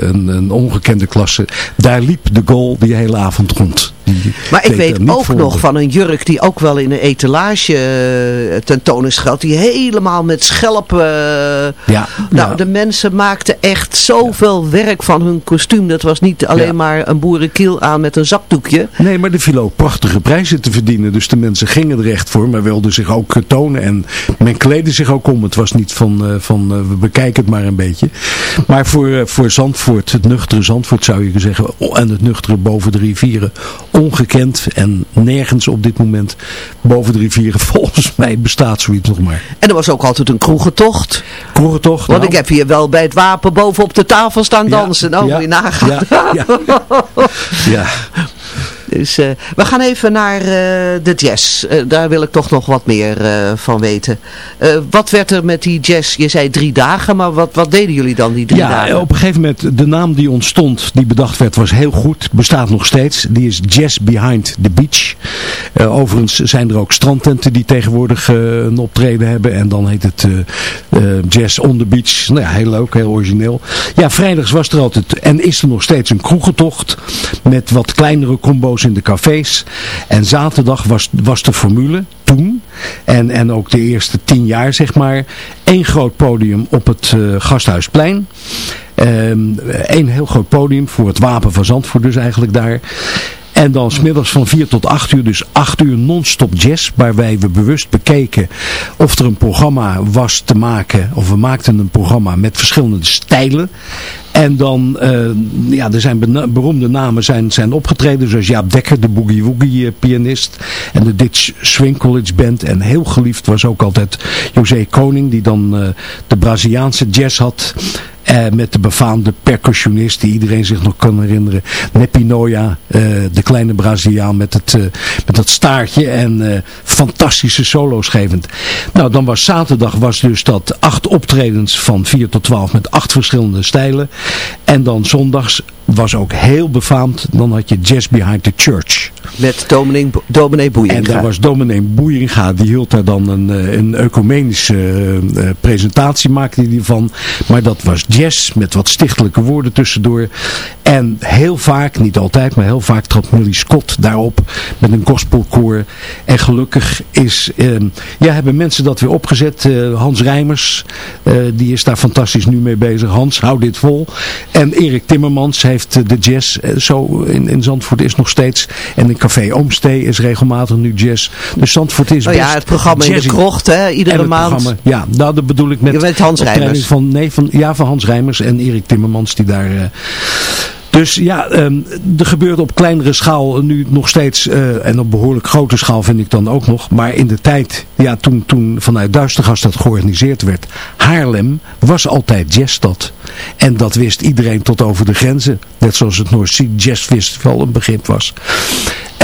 een, een ongekende klasse. Daar liep de Gaulle die hele avond rond. Die Maar ik weet ook nog van een jurk die ook wel in een etalage eh, tentoon is gehad. Die helemaal met schelpen... eh, Ja, nou, ja. de mensen maakten echt zoveel werk van hun kostuum. Dat was niet alleen Ja. maar een boerenkiel aan met een zakdoekje. Nee, maar er viel ook prachtige prijzen te verdienen. Dus de mensen gingen er echt voor, maar wilden zich ook eh, tonen. En men kleedde zich ook om. Het was niet van, van we bekijken het maar een beetje. Maar voor, voor Zandvoort, het nuchtere Zandvoort zou je zeggen. oh, En het nuchtere boven de rivieren. Ongekend en nergens op dit moment boven de rivieren. Volgens mij bestaat zoiets nog maar. En er was ook altijd een kroegentocht. Kroegentocht. Want nou, ik heb hier wel bij het wapen boven op de tafel staan Ja, dansen. Nou, ja, moet je nagaan. ja, ja. Ja, Dus we gaan even naar eh, de jazz. Eh, daar wil ik toch nog wat meer van weten. Wat werd er met die jazz? Je zei drie dagen, maar wat, wat deden jullie dan die drie ja, dagen? op een gegeven moment, de naam die ontstond, die bedacht werd, was heel goed. Bestaat nog steeds. Die is Jazz Behind the Beach. Overigens zijn er ook strandtenten die tegenwoordig een optreden hebben. En dan heet het Jazz on the Beach. Nou ja, heel leuk, heel origineel. Ja, vrijdags was er altijd, en is er nog steeds een kroegentocht. Met wat kleinere combo's in de cafés. En zaterdag was, was de formule, toen. En, en ook de eerste tien jaar, zeg maar. één groot podium op het eh, Gasthuisplein. Eén heel groot podium voor het Wapen van Zandvoort dus eigenlijk daar. En dan smiddags van 4 tot 8 uur, dus 8 uur non-stop jazz, waarbij we bewust bekeken of er een programma was te maken, of we maakten een programma met verschillende stijlen. En dan, eh, ja, er zijn beroemde namen zijn, zijn opgetreden, zoals Jaap Dekker, de Boogie Woogie eh, pianist, en de Ditch Swing College Band. En heel geliefd was ook altijd José Koning, die dan eh, de Braziliaanse jazz had. Eh, met de befaamde percussionist die iedereen zich nog kan herinneren. Nepi Noya, eh, de kleine Braziliaan met, het, eh, met dat staartje en fantastische solo's gevend. Nou, dan was zaterdag was dus dat acht optredens van 4 tot 12 met acht verschillende stijlen. En dan zondags was ook heel befaamd, dan had je Jazz Behind the Church. Met dominee, dominee Boeienga. En daar was dominee Boeieringa, die hield daar dan een, eh, een ecumenische eh, presentatie, maakte hij van. Maar dat was jazz, met wat stichtelijke woorden tussendoor. En heel vaak, niet altijd, maar heel vaak trad Millie Scott daarop met een gospelkoor. En gelukkig is, eh, ja, hebben mensen dat weer opgezet. Eh, Hans Rijmers, die is daar fantastisch nu mee bezig. Hans, hou dit vol. En Erik Timmermans heeft eh, de jazz, eh, zo in, in Zandvoort is nog steeds. En in Café Oomstee is regelmatig nu jazz. Dus Zandvoort is best ja, het programma in de krocht, hè, iedere En maand. ja, nou, dat bedoel ik met... Je weet Hans Rijmers. Van, nee, van, ja, van Hans Rijmers en Erik Timmermans die daar... dus ja, ehm, er gebeurt op kleinere schaal nu nog steeds, eh, en op behoorlijk grote schaal vind ik dan ook nog. Maar in de tijd, ja, toen, toen vanuit Duistergast dat georganiseerd werd, Haarlem was altijd jazzstad. En dat wist iedereen tot over de grenzen. Net zoals het North Sea Jazz Festival een begrip was.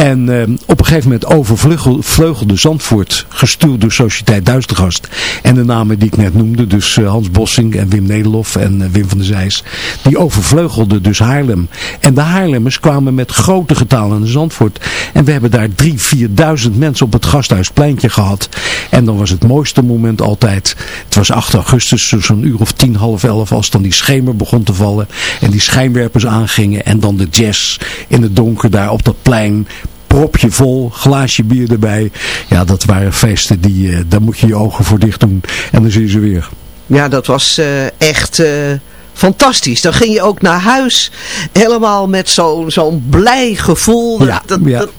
En ehm, op een gegeven moment overvleugelde Zandvoort, gestuurd door Sociëteit Duistergast. En de namen die ik net noemde, dus eh, Hans Bossing en Wim Nederlof en eh, Wim van der Zijs, die overvleugelden dus Haarlem. En de Haarlemmers kwamen met grote getalen naar Zandvoort. En we hebben daar drie, vierduizend mensen op het Gasthuispleintje gehad. En dan was het mooiste moment altijd, het was 8 augustus, zo zo'n uur of tien, half elf, als dan die schemer begon te vallen. En die schijnwerpers aangingen en dan de jazz in het donker daar op dat plein propje vol, glaasje bier erbij. Ja, dat waren feesten, die, eh, daar moet je je ogen voor dicht doen. En dan zie je ze weer. Ja, dat was eh, echt eh, fantastisch. Dan ging je ook naar huis helemaal met zo'n zo'n blij gevoel. Ja, Dat- ja. dat-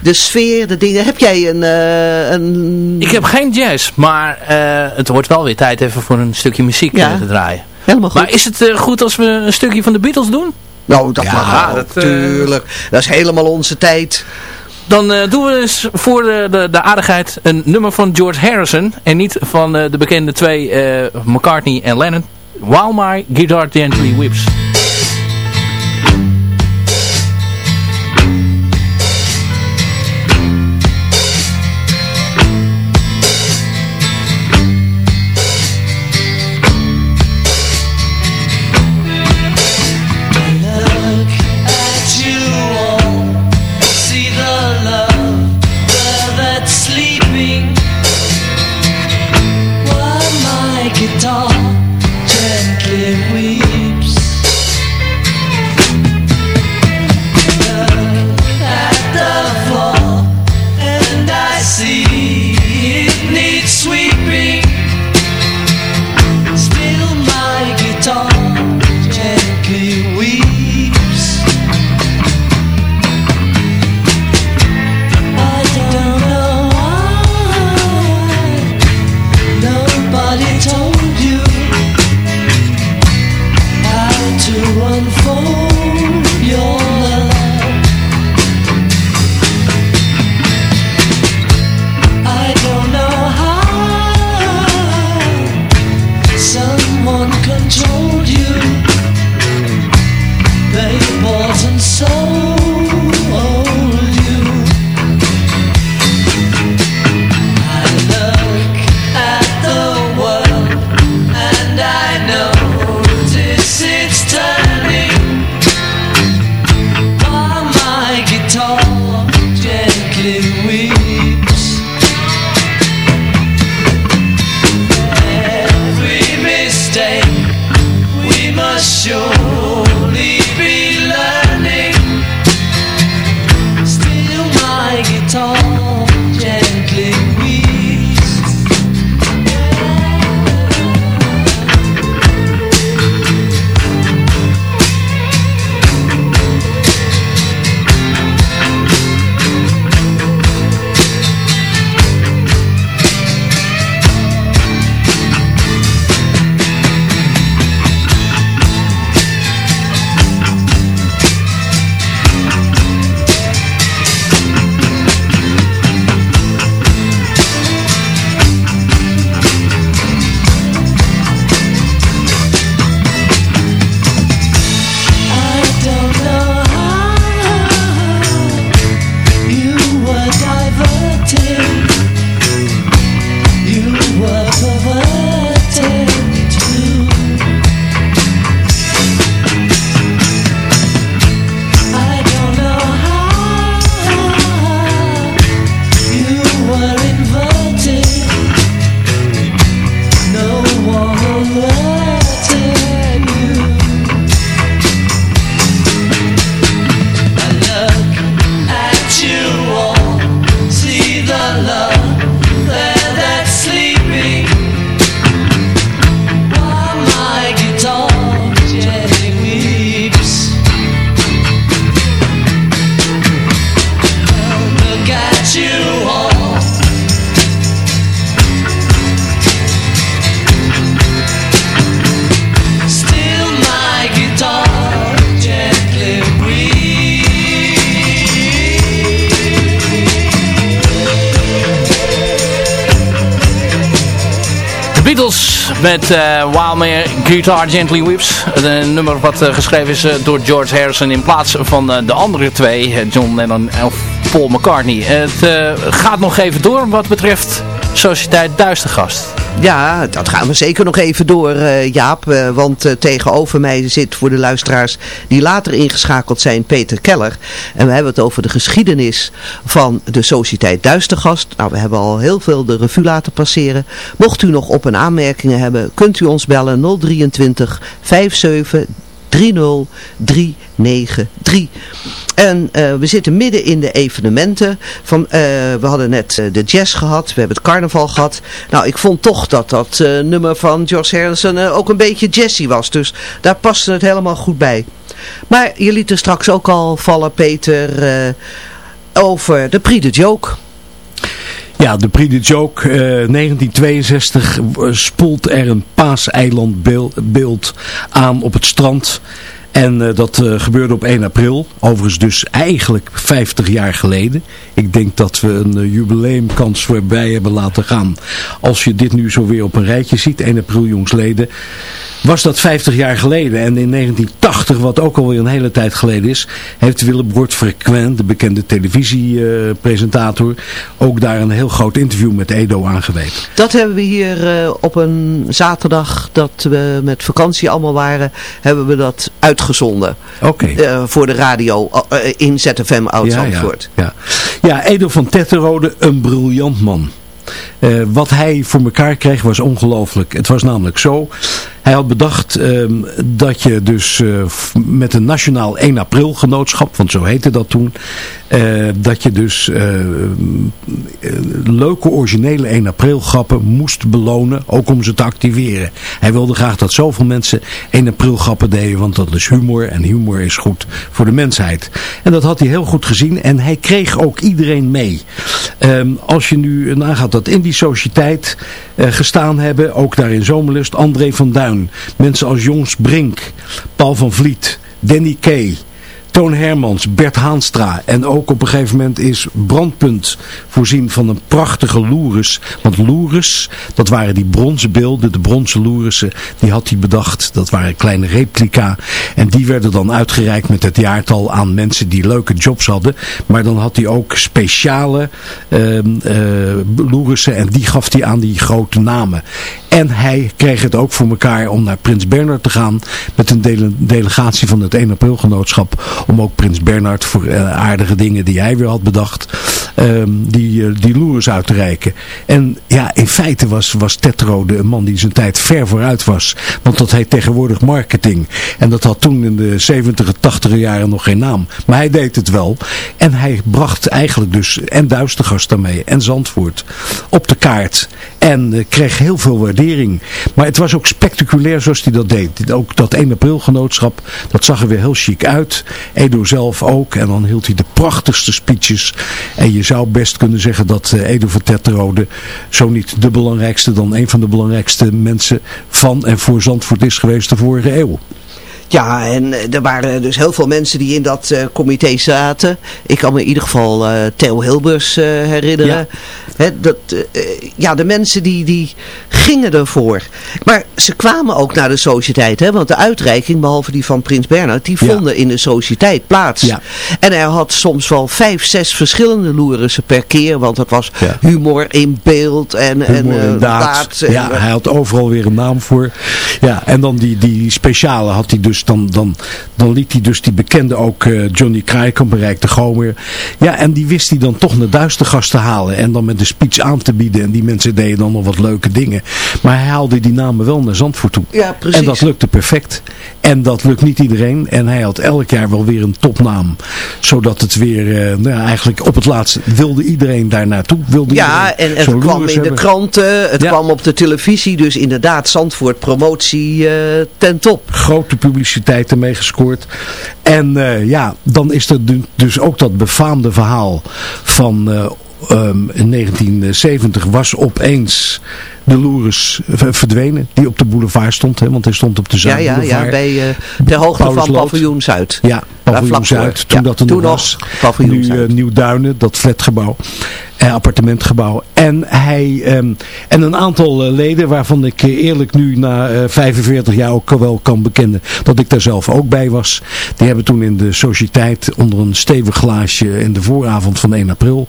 de sfeer, de dingen. Heb jij een... eh, een... Ik heb geen jazz, maar eh, het wordt wel weer tijd even voor een stukje muziek Ja. te draaien. Helemaal goed. Maar is het goed als we een stukje van de Beatles doen? Nou, dat Ja, mag dat, ook, eh, tuurlijk. Dat is helemaal onze tijd. Dan eh, doen we eens voor de, de, de aardigheid een nummer van George Harrison. En niet van eh, de bekende twee eh, McCartney en Lennon. While My Guitar Gently Whips. Met eh While My Guitar Gently Weeps. Een nummer wat eh, geschreven is eh, door George Harrison in plaats van eh, de andere twee, eh, John Lennon of Paul McCartney. Het eh, gaat nog even door wat betreft Sociëteit Duistergast. Ja, dat gaan we zeker nog even door, eh, Jaap. eh, want eh, tegenover mij zit voor de luisteraars die later ingeschakeld zijn Peter Keller. En we hebben het over de geschiedenis van de Sociëteit Duistergast. Nou, we hebben al heel veel de revue laten passeren. Mocht u nog op- en aanmerkingen hebben, kunt u ons bellen 023 57 30393. En eh, we zitten midden in de evenementen. Van, eh, we hadden net eh, de jazz gehad, we hebben het carnaval gehad. Nou, ik vond toch dat dat nummer van George Harrison ook een beetje jazzy was. Dus daar paste het helemaal goed bij. Maar je liet er straks ook al vallen, Peter, over de Prix de Joke. Ja, de Prix de Joke, 1962 spoelt er een paaseilandbeeld aan op het strand. En uh, dat uh, gebeurde op 1 april. Overigens dus eigenlijk 50 jaar geleden. Ik denk dat we een uh, jubileumkans voorbij hebben laten gaan. Als je dit nu zo weer op een rijtje ziet. 1 april jongsleden was dat 50 jaar geleden. En in 1980, wat ook alweer een hele tijd geleden is, heeft Willem Bort Frequent, de bekende televisiepresentator, ook daar een heel groot interview met Edo aangewezen. Dat hebben we hier op een zaterdag dat we met vakantie allemaal waren, hebben we dat uitgezonden. Okay. Uh, voor de radio uh, in ZFM Oud-Zandvoort. Ja, ja, ja. Edo van Tetterode, een briljant man. Uh, wat hij voor elkaar kreeg was ongelooflijk. Het was namelijk zo, hij had bedacht um, dat je dus uh, met een nationaal 1 april genootschap, want zo heette dat toen, uh, dat je dus uh, leuke originele 1 april grappen moest belonen, ook om ze te activeren. Hij wilde graag dat zoveel mensen 1 april grappen deden, want dat is humor en humor is goed voor de mensheid. En dat had hij heel goed gezien en hij kreeg ook iedereen mee. Um, als je nu nagaat dat in die sociëteit gestaan hebben, ook daar in Zomerlust, André van Duin, Mensen als Jongs Brink, Paul van Vliet, Danny Kay, Toon Hermans, Bert Haanstra en ook op een gegeven moment is Brandpunt voorzien van een prachtige loeres. Want loeres, dat waren die bronzen beelden, de bronzen loeressen, die had hij bedacht. Dat waren kleine replica en die werden dan uitgereikt met het jaartal aan mensen die leuke jobs hadden. Maar dan had hij ook speciale uh, en die gaf hij aan die grote namen. En hij kreeg het ook voor elkaar om naar Prins Bernhard te gaan met een dele delegatie van het 1 april genootschap om ook Prins Bernhard voor uh, aardige dingen die hij weer had bedacht, um, die, uh, die loers uit te reiken. En ja, in feite was, was Tetrode een man die zijn tijd ver vooruit was. Want dat heet tegenwoordig marketing. En dat had toen in de 70 80 jaren nog geen naam. Maar hij deed het wel. En hij bracht eigenlijk dus en Duistergast daarmee en Zandvoort op de kaart. En uh, kreeg heel veel waardering. Maar het was ook spectaculair zoals hij dat deed. Ook dat 1 april genootschap, dat zag er weer heel chic uit. Edo zelf ook. En dan hield hij de prachtigste speeches. En je zou best kunnen zeggen dat uh, Edo van Tetterode zo niet de belangrijkste dan een van de belangrijkste mensen van en voor Zandvoort is geweest de vorige eeuw. Ja, en er waren dus heel veel mensen die in dat uh, comité zaten. Ik kan me in ieder geval uh, Theo Hilbers uh, herinneren. Ja. He, dat, ja, de mensen die, die gingen ervoor. Maar ze kwamen ook naar de sociëteit. Hè? Want de uitreiking, behalve die van Prins Bernhard, die vonden ja. in de sociëteit plaats. Ja. En hij had soms wel vijf, zes verschillende loerissen per keer. Want het was humor in beeld en, humor en daad. En, ja, hij had overal weer een naam voor. Ja, en dan die, die speciale had hij dus dus dan, dan, dan liet hij dus die bekende ook uh, Johnny Krijkamp bereikte Gomer. Ja, en die wist hij dan toch naar Duistergast te halen. En dan met de speech aan te bieden. En die mensen deden dan nog wat leuke dingen. Maar hij haalde die namen wel naar Zandvoort toe. Ja, precies. En dat lukte perfect. En dat lukt niet iedereen. En hij had elk jaar wel weer een topnaam. Zodat het weer, uh, nou ja, eigenlijk op het laatst wilde iedereen daar naartoe. Wilde ja, en het kwam in hebben. de kranten. Het ja. kwam op de televisie. Dus inderdaad, Zandvoort promotie uh, ten top. Grote publiciteit ermee gescoord. En uh, ja, dan is er dus ook dat befaamde verhaal van... Um, in 1970 was opeens de Loeres verdwenen, die op de boulevard stond, hè, want hij stond op de Zuidboulevard. Ja, ja, ja, bij uh, de hoogte Paulusloot. van Paviljoen Zuid. Ja, Paviljoen Zuid, toen ja, dat er nog was. Nu uh, Nieuw-Duinen, dat flatgebouw. Eh, appartementgebouw. En hij um, en een aantal leden waarvan ik eerlijk nu na uh, 45 jaar ook wel kan bekennen dat ik daar zelf ook bij was. Die hebben toen in de sociëteit onder een stevig glaasje in de vooravond van 1 april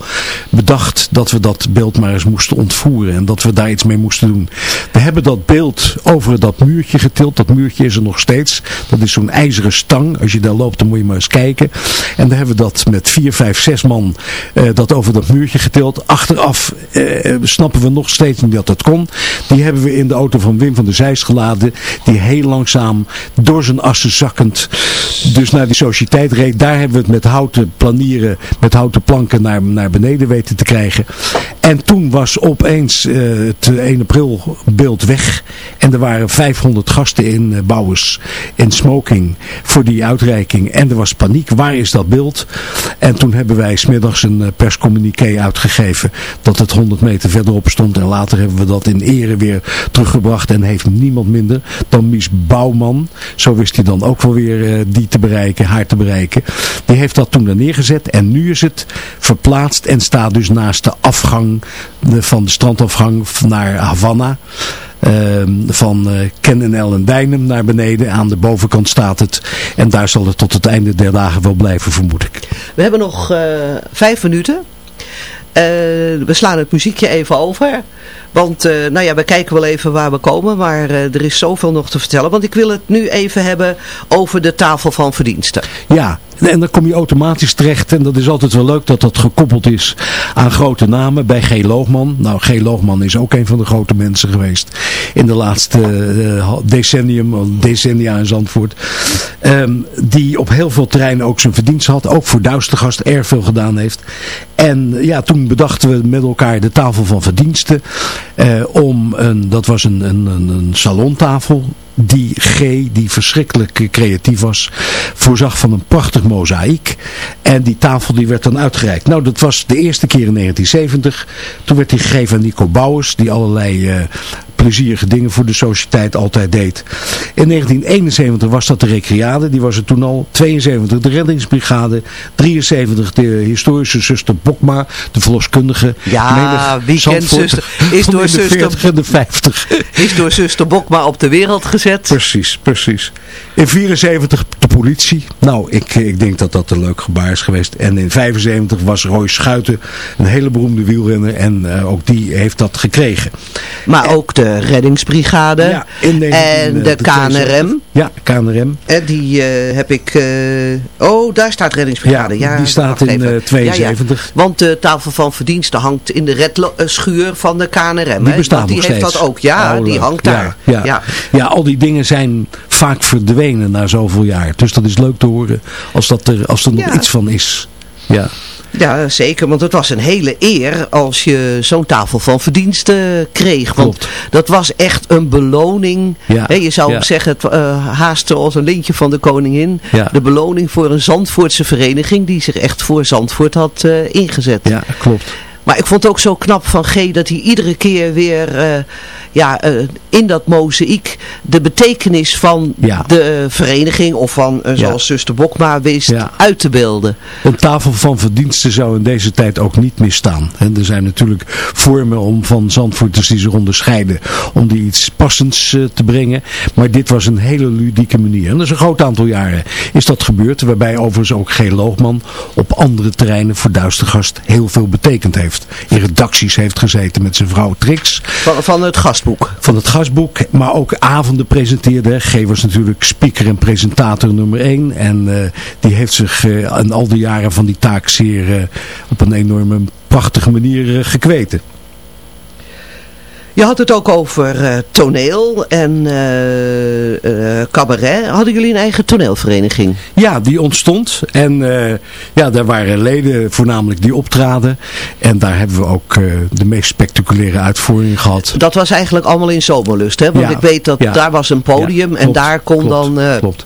bedacht dat we dat beeld maar eens moesten ontvoeren en dat we daar iets mee moesten doen. We hebben dat beeld over dat muurtje getild. Dat muurtje is er nog steeds. Dat is zo'n ijzeren stang. Als je daar loopt dan moet je maar eens kijken. En dan hebben we dat met 4, 5, 6 man uh, dat over dat muurtje getild. Achteraf eh, snappen we nog steeds niet dat dat kon. Die hebben we in de auto van Wim van der Zijs geladen. Die heel langzaam door zijn assen zakkend dus naar die sociëteit reed. Daar hebben we het met houten planieren, met houten planken naar, naar beneden weten te krijgen. En toen was opeens eh, het 1 april beeld weg. En er waren 500 gasten in uh, Bouwers in smoking voor die uitreiking. En er was paniek. Waar is dat beeld? En toen hebben wij smiddags een uh, perscommuniqué uitgegeven dat het 100 meter verderop stond. En later hebben we dat in ere weer teruggebracht. En heeft niemand minder dan Mies Bouwman. Zo wist hij dan ook wel weer die te bereiken, haar te bereiken. Die heeft dat toen daar neergezet. En nu is het verplaatst en staat dus naast de afgang van de strandafgang naar Havana. Uh, van uh, Kennenel en Dijnem naar beneden. Aan de bovenkant staat het. En daar zal het tot het einde der dagen wel blijven, vermoed ik. We hebben nog uh, vijf minuten. Uh, we slaan het muziekje even over. Want uh, nou ja, we kijken wel even waar we komen. Maar uh, er is zoveel nog te vertellen. Want ik wil het nu even hebben over de tafel van verdiensten. Ja, en dan kom je automatisch terecht. En dat is altijd wel leuk dat dat gekoppeld is aan grote namen. Bij G. Loogman. Nou, G. Loogman is ook een van de grote mensen geweest. In de laatste uh, decennium, decennia in Zandvoort. Um, die op heel veel terreinen ook zijn verdienst had. Ook voor Duistergast erg veel gedaan heeft. En ja, toen bedachten we met elkaar de tafel van verdiensten. Uh, om een, dat was een, een, een salontafel die G, die verschrikkelijk creatief was, voorzag van een prachtig mozaïek. En die tafel die werd dan uitgereikt. Nou, dat was de eerste keer in 1970. Toen werd die gegeven aan Nico Bouwers, die allerlei uh, plezierige dingen voor de sociëteit altijd deed. In 1971 was dat de Recreade, die was er toen al. 72 de reddingsbrigade. 73 de historische zuster Bokma, de verloskundige. Ja, wie kent zuster? Is door de zuster, 40 en de 50. Is door zuster Bokma op de wereld gezet. Precies, precies. In 74 de politie. Nou, ik, ik denk dat dat een leuk gebaar is geweest. En in 75 was Roy Schuiten, een hele beroemde wielrenner. En uh, ook die heeft dat gekregen. Maar en, ook de reddingsbrigade ja, in de, en de, de, de KNRM. Ja, KNRM. En die uh, heb ik... Oh, daar staat reddingsbrigade. Ja, ja die staat in uh, 72. Ja, Want de tafel van verdiensten hangt in de redschuur van de KNRM. Die bestaat die nog heeft steeds. dat ook. Ja, oh, die hangt daar. Ja, ja. ja, al die dingen zijn vaak verdwenen na zoveel jaar. Dus dat is leuk te horen als, dat er, als er nog iets van is. Ja. Ja, zeker. Want het was een hele eer als je zo'n tafel van verdiensten kreeg. Want Klopt. dat was echt een beloning. Ja, He, je zou ja. zeggen, het uh, haast als een lintje van de koningin. Ja. De beloning voor een Zandvoortse vereniging die zich echt voor Zandvoort had uh, ingezet. Ja, klopt. Maar ik vond het ook zo knap van G dat hij iedere keer weer uh, ja, uh, in dat mozaïek de betekenis van ja. de vereniging of van, uh, zoals ja. zuster Bokma wist, uit te beelden. Een tafel van verdiensten zou in deze tijd ook niet misstaan. En er zijn natuurlijk vormen om van Zandvoorters die zich onderscheiden om die iets passends te brengen. Maar dit was een hele ludieke manier. En dat is een groot aantal jaren is dat gebeurd. Waarbij overigens ook G. Loogman op andere terreinen voor Duistergast heel veel betekend heeft in redacties heeft gezeten met zijn vrouw Trix. Van, van het gastboek? Van het gastboek, maar ook avonden presenteerde. G was natuurlijk speaker en presentator nummer 1. En uh, die heeft zich uh, aan al die jaren van die taak zeer uh, op een enorme prachtige manier gekweten. Je had het ook over uh, toneel en uh, cabaret. Hadden jullie een eigen toneelvereniging? Ja, die ontstond. En ja, daar waren leden voornamelijk die optraden. En daar hebben we ook de meest spectaculaire uitvoering gehad. Dat was eigenlijk allemaal in Zomerlust, hè? Want ja, ik weet dat ja. daar was een podium ja, en daar kon klopt, dan... klopt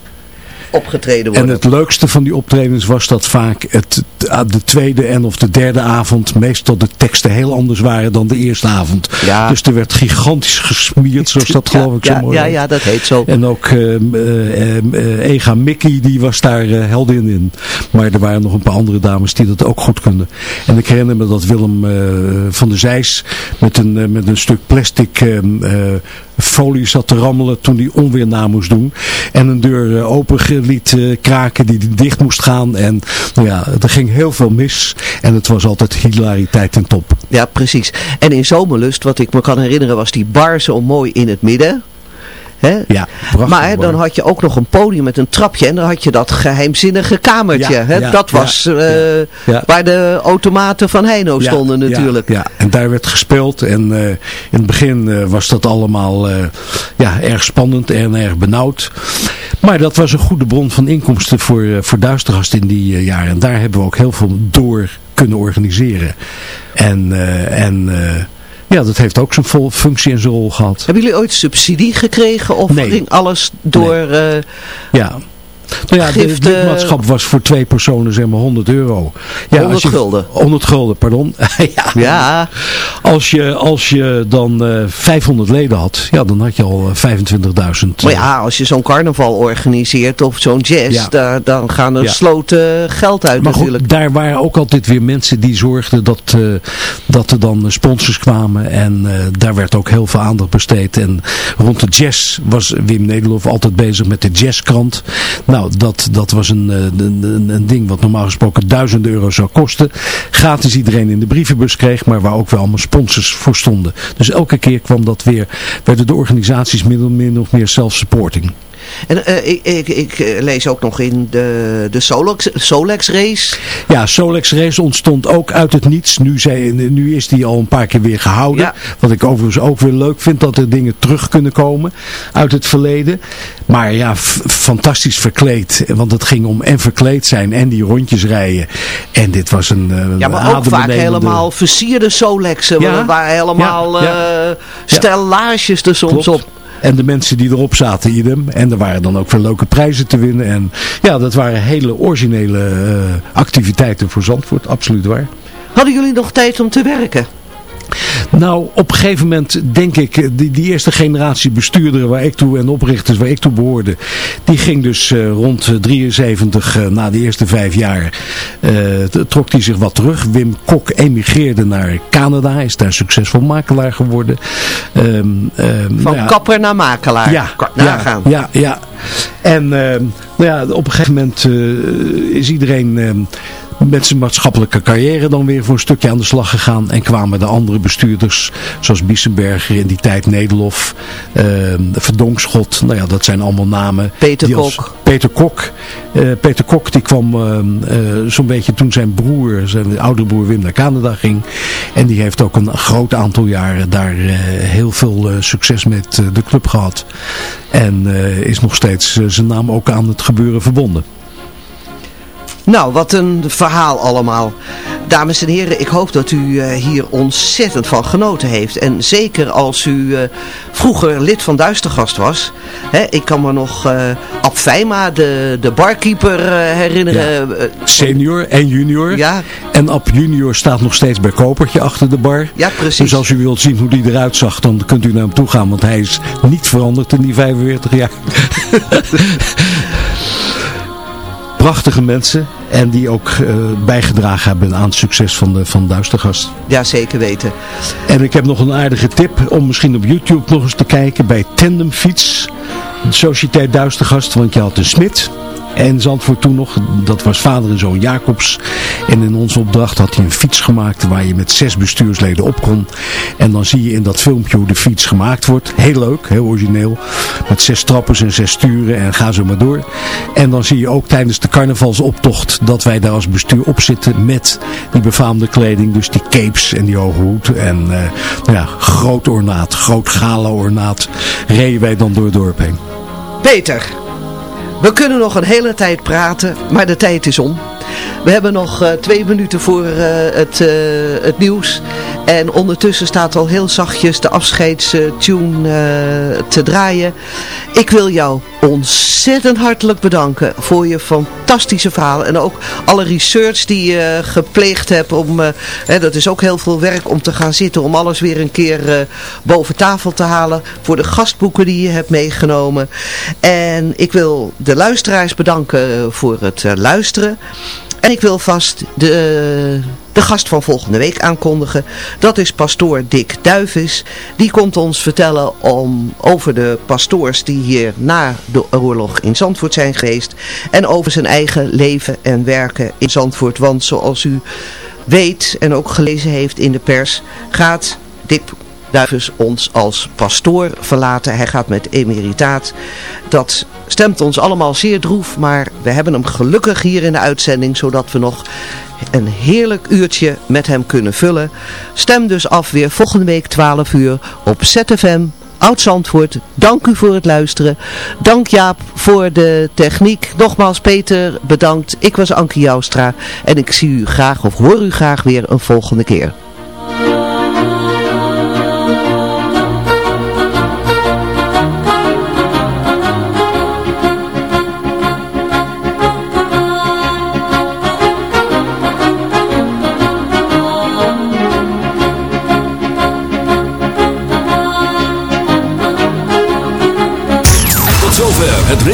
opgetreden worden. En het leukste van die optredens was dat vaak het, de tweede en of de derde avond meestal de teksten heel anders waren dan de eerste avond. Ja. Dus er werd gigantisch gesmierd, zoals dat ja, geloof ik ja, zo mooi Ja, ja, dat heet zo. En ook uh, uh, uh, Ega Mickey, die was daar heldin in. Maar er waren nog een paar andere dames die dat ook goed konden. En ik herinner me dat Willem van der Zijs met een, met een stuk plastic folie zat te rammelen toen hij onweer na moest doen. En een deur open liet uh, kraken die dicht moest gaan. En nou ja, er ging heel veel mis. En het was altijd hilariteit ten top. Ja, precies. En in Zomerlust, wat ik me kan herinneren, was die bar zo mooi in het midden. Hè? Ja, maar dan had je ook nog een podium met een trapje en dan had je dat geheimzinnige kamertje. Ja, hè? ja, dat was eh, waar de automaten van Heino stonden natuurlijk. Ja, en daar werd gespeeld en eh, in het begin eh, was dat allemaal ja, erg spannend en erg benauwd. Maar dat was een goede bron van inkomsten voor, voor Duistergast in die jaren. En daar hebben we ook heel veel door kunnen organiseren. En, en ja, dat heeft ook zijn vol functie en zijn rol gehad. Hebben jullie ooit subsidie gekregen of Nee. ging alles door... eh, Ja. Nou ja, Gift, de eh, lidmaatschap was voor twee personen zeg maar 100 euro. Ja, 100 als je- gulden. 100 gulden, pardon. ja. ja, Als je, als je dan eh 500 leden had, ja, dan had je al eh, 25.000. maar ja, als je zo'n carnaval organiseert of zo'n jazz, Ja. dan gaan er Ja. sloten geld uit Maar natuurlijk. goed, daar waren ook altijd weer mensen die zorgden dat, eh, dat er dan sponsors kwamen. En eh, daar werd ook heel veel aandacht besteed. En rond de jazz was Wim Nederlof altijd bezig met de jazzkrant. Nou, dat, dat was een, eh, een, een, ding wat normaal gesproken duizend euro zou kosten. Gratis iedereen in de brievenbus kreeg, maar waar ook wel allemaal sponsors voor stonden. Dus elke keer kwam dat weer, werden de organisaties min of meer self-supporting. En eh, ik, ik, ik eh, lees ook nog in de, de Solex, Solex race. Ja, Solex Race ontstond ook uit het niets. Nu, zijn, nu is die al een paar keer weer gehouden. Ja. Wat ik overigens ook weer leuk vind, dat er dingen terug kunnen komen uit het verleden. Maar ja, fantastisch verkleed. Want het ging om en verkleed zijn en die rondjes rijden. En dit was een eh, Ja, maar ook vaak helemaal versierde Solexen. Ja. Waar helemaal Ja, stellages er soms Klopt. op. En de mensen die erop zaten, idem. En er waren dan ook veel leuke prijzen te winnen. En ja, dat waren hele originele eh, activiteiten voor Zandvoort. Absoluut waar. Hadden jullie nog tijd om te werken? Nou, op een gegeven moment denk ik, die, die eerste generatie bestuurderen waar ik toe en oprichters waar ik toe behoorde, die ging dus eh, rond eh, 73, eh, na de eerste vijf jaar, eh, trok die zich wat terug. Wim Kok emigreerde naar Canada, is daar succesvol makelaar geworden. Ehm, ehm, Van nou ja, kapper naar makelaar. ja, ja, ja, ja. En ehm, nou ja, op een gegeven moment eh, is iedereen met zijn maatschappelijke carrière dan weer voor een stukje aan de slag gegaan. En kwamen de andere bestuurders, zoals Biesenberger in die tijd, Nederlof, ehm Verdonkschot. Nou ja, dat zijn allemaal namen. Peter als- Kok. Peter Kok. Eh, Peter Kok die kwam ehm, eh, zo'n beetje toen zijn broer, zijn oudere broer Wim naar Canada ging. En die heeft ook een groot aantal jaren daar eh, heel veel succes met de club gehad. En is nog steeds zijn naam ook aan het gebeuren verbonden. Nou, wat een verhaal allemaal. Dames en heren, ik hoop dat u eh, hier ontzettend van genoten heeft. En zeker als u eh, vroeger lid van Duistergast was. Hè, ik kan me nog eh Ab Fijma, de, de barkeeper, herinneren. Senior en junior. Ja. En Ab junior staat nog steeds bij Kopertje achter de bar. Ja, precies. Dus als u wilt zien hoe die eruit zag, dan kunt u naar hem toe gaan. Want hij is niet veranderd in die 45 jaar. Prachtige mensen. En die ook eh, bijgedragen hebben aan het succes van, de, van Duistergast. ja, zeker weten. En ik heb nog een aardige tip om misschien op YouTube nog eens te kijken bij Tandemfiets. De Sociëteit Duistergast, want je had een smid. En Zandvoort toen nog, dat was vader en zoon Jacobs. En in onze opdracht had hij een fiets gemaakt waar je met zes bestuursleden op kon. En dan zie je in dat filmpje hoe de fiets gemaakt wordt. Heel leuk, heel origineel. Met zes trappers en zes sturen en ga zo maar door. En dan zie je ook tijdens de carnavalsoptocht dat wij daar als bestuur op zitten met die befaamde kleding. Dus die capes en die hoge hoed. En eh, nou ja, groot ornaat, groot gala ornaat. Reden wij dan door het dorp heen. Peter, we kunnen nog een hele tijd praten, maar de tijd is om. We hebben nog eh, twee minuten voor eh, het, eh, het nieuws. En ondertussen staat al heel zachtjes de afscheidstune eh, te draaien. Ik wil jou ontzettend hartelijk bedanken voor je fantastische verhaal. En ook alle research die je gepleegd hebt. Om, eh, hè, dat is ook heel veel werk om te gaan zitten. Om alles weer een keer eh, boven tafel te halen. Voor de gastboeken die je hebt meegenomen. En ik wil de luisteraars bedanken voor het luisteren. En ik wil vast de, de gast van volgende week aankondigen. Dat is pastoor Dick Duivis. Die komt ons vertellen om, over de pastoors die hier na de oorlog in Zandvoort zijn geweest. En over zijn eigen leven en werken in Zandvoort. Want zoals u weet en ook gelezen heeft in de pers, gaat Dick Duivens ons als pastoor verlaten. Hij gaat met emeritaat. Dat stemt ons allemaal zeer droef, maar we hebben hem gelukkig hier in de uitzending, zodat we nog een heerlijk uurtje met hem kunnen vullen. Stem dus af weer volgende week 12 uur op ZFM Oud-Zandvoort. Dank u voor het luisteren. Dank Jaap voor de techniek. Nogmaals Peter, bedankt. Ik was Ankie Joustra en ik zie u graag of hoor u graag weer een volgende keer.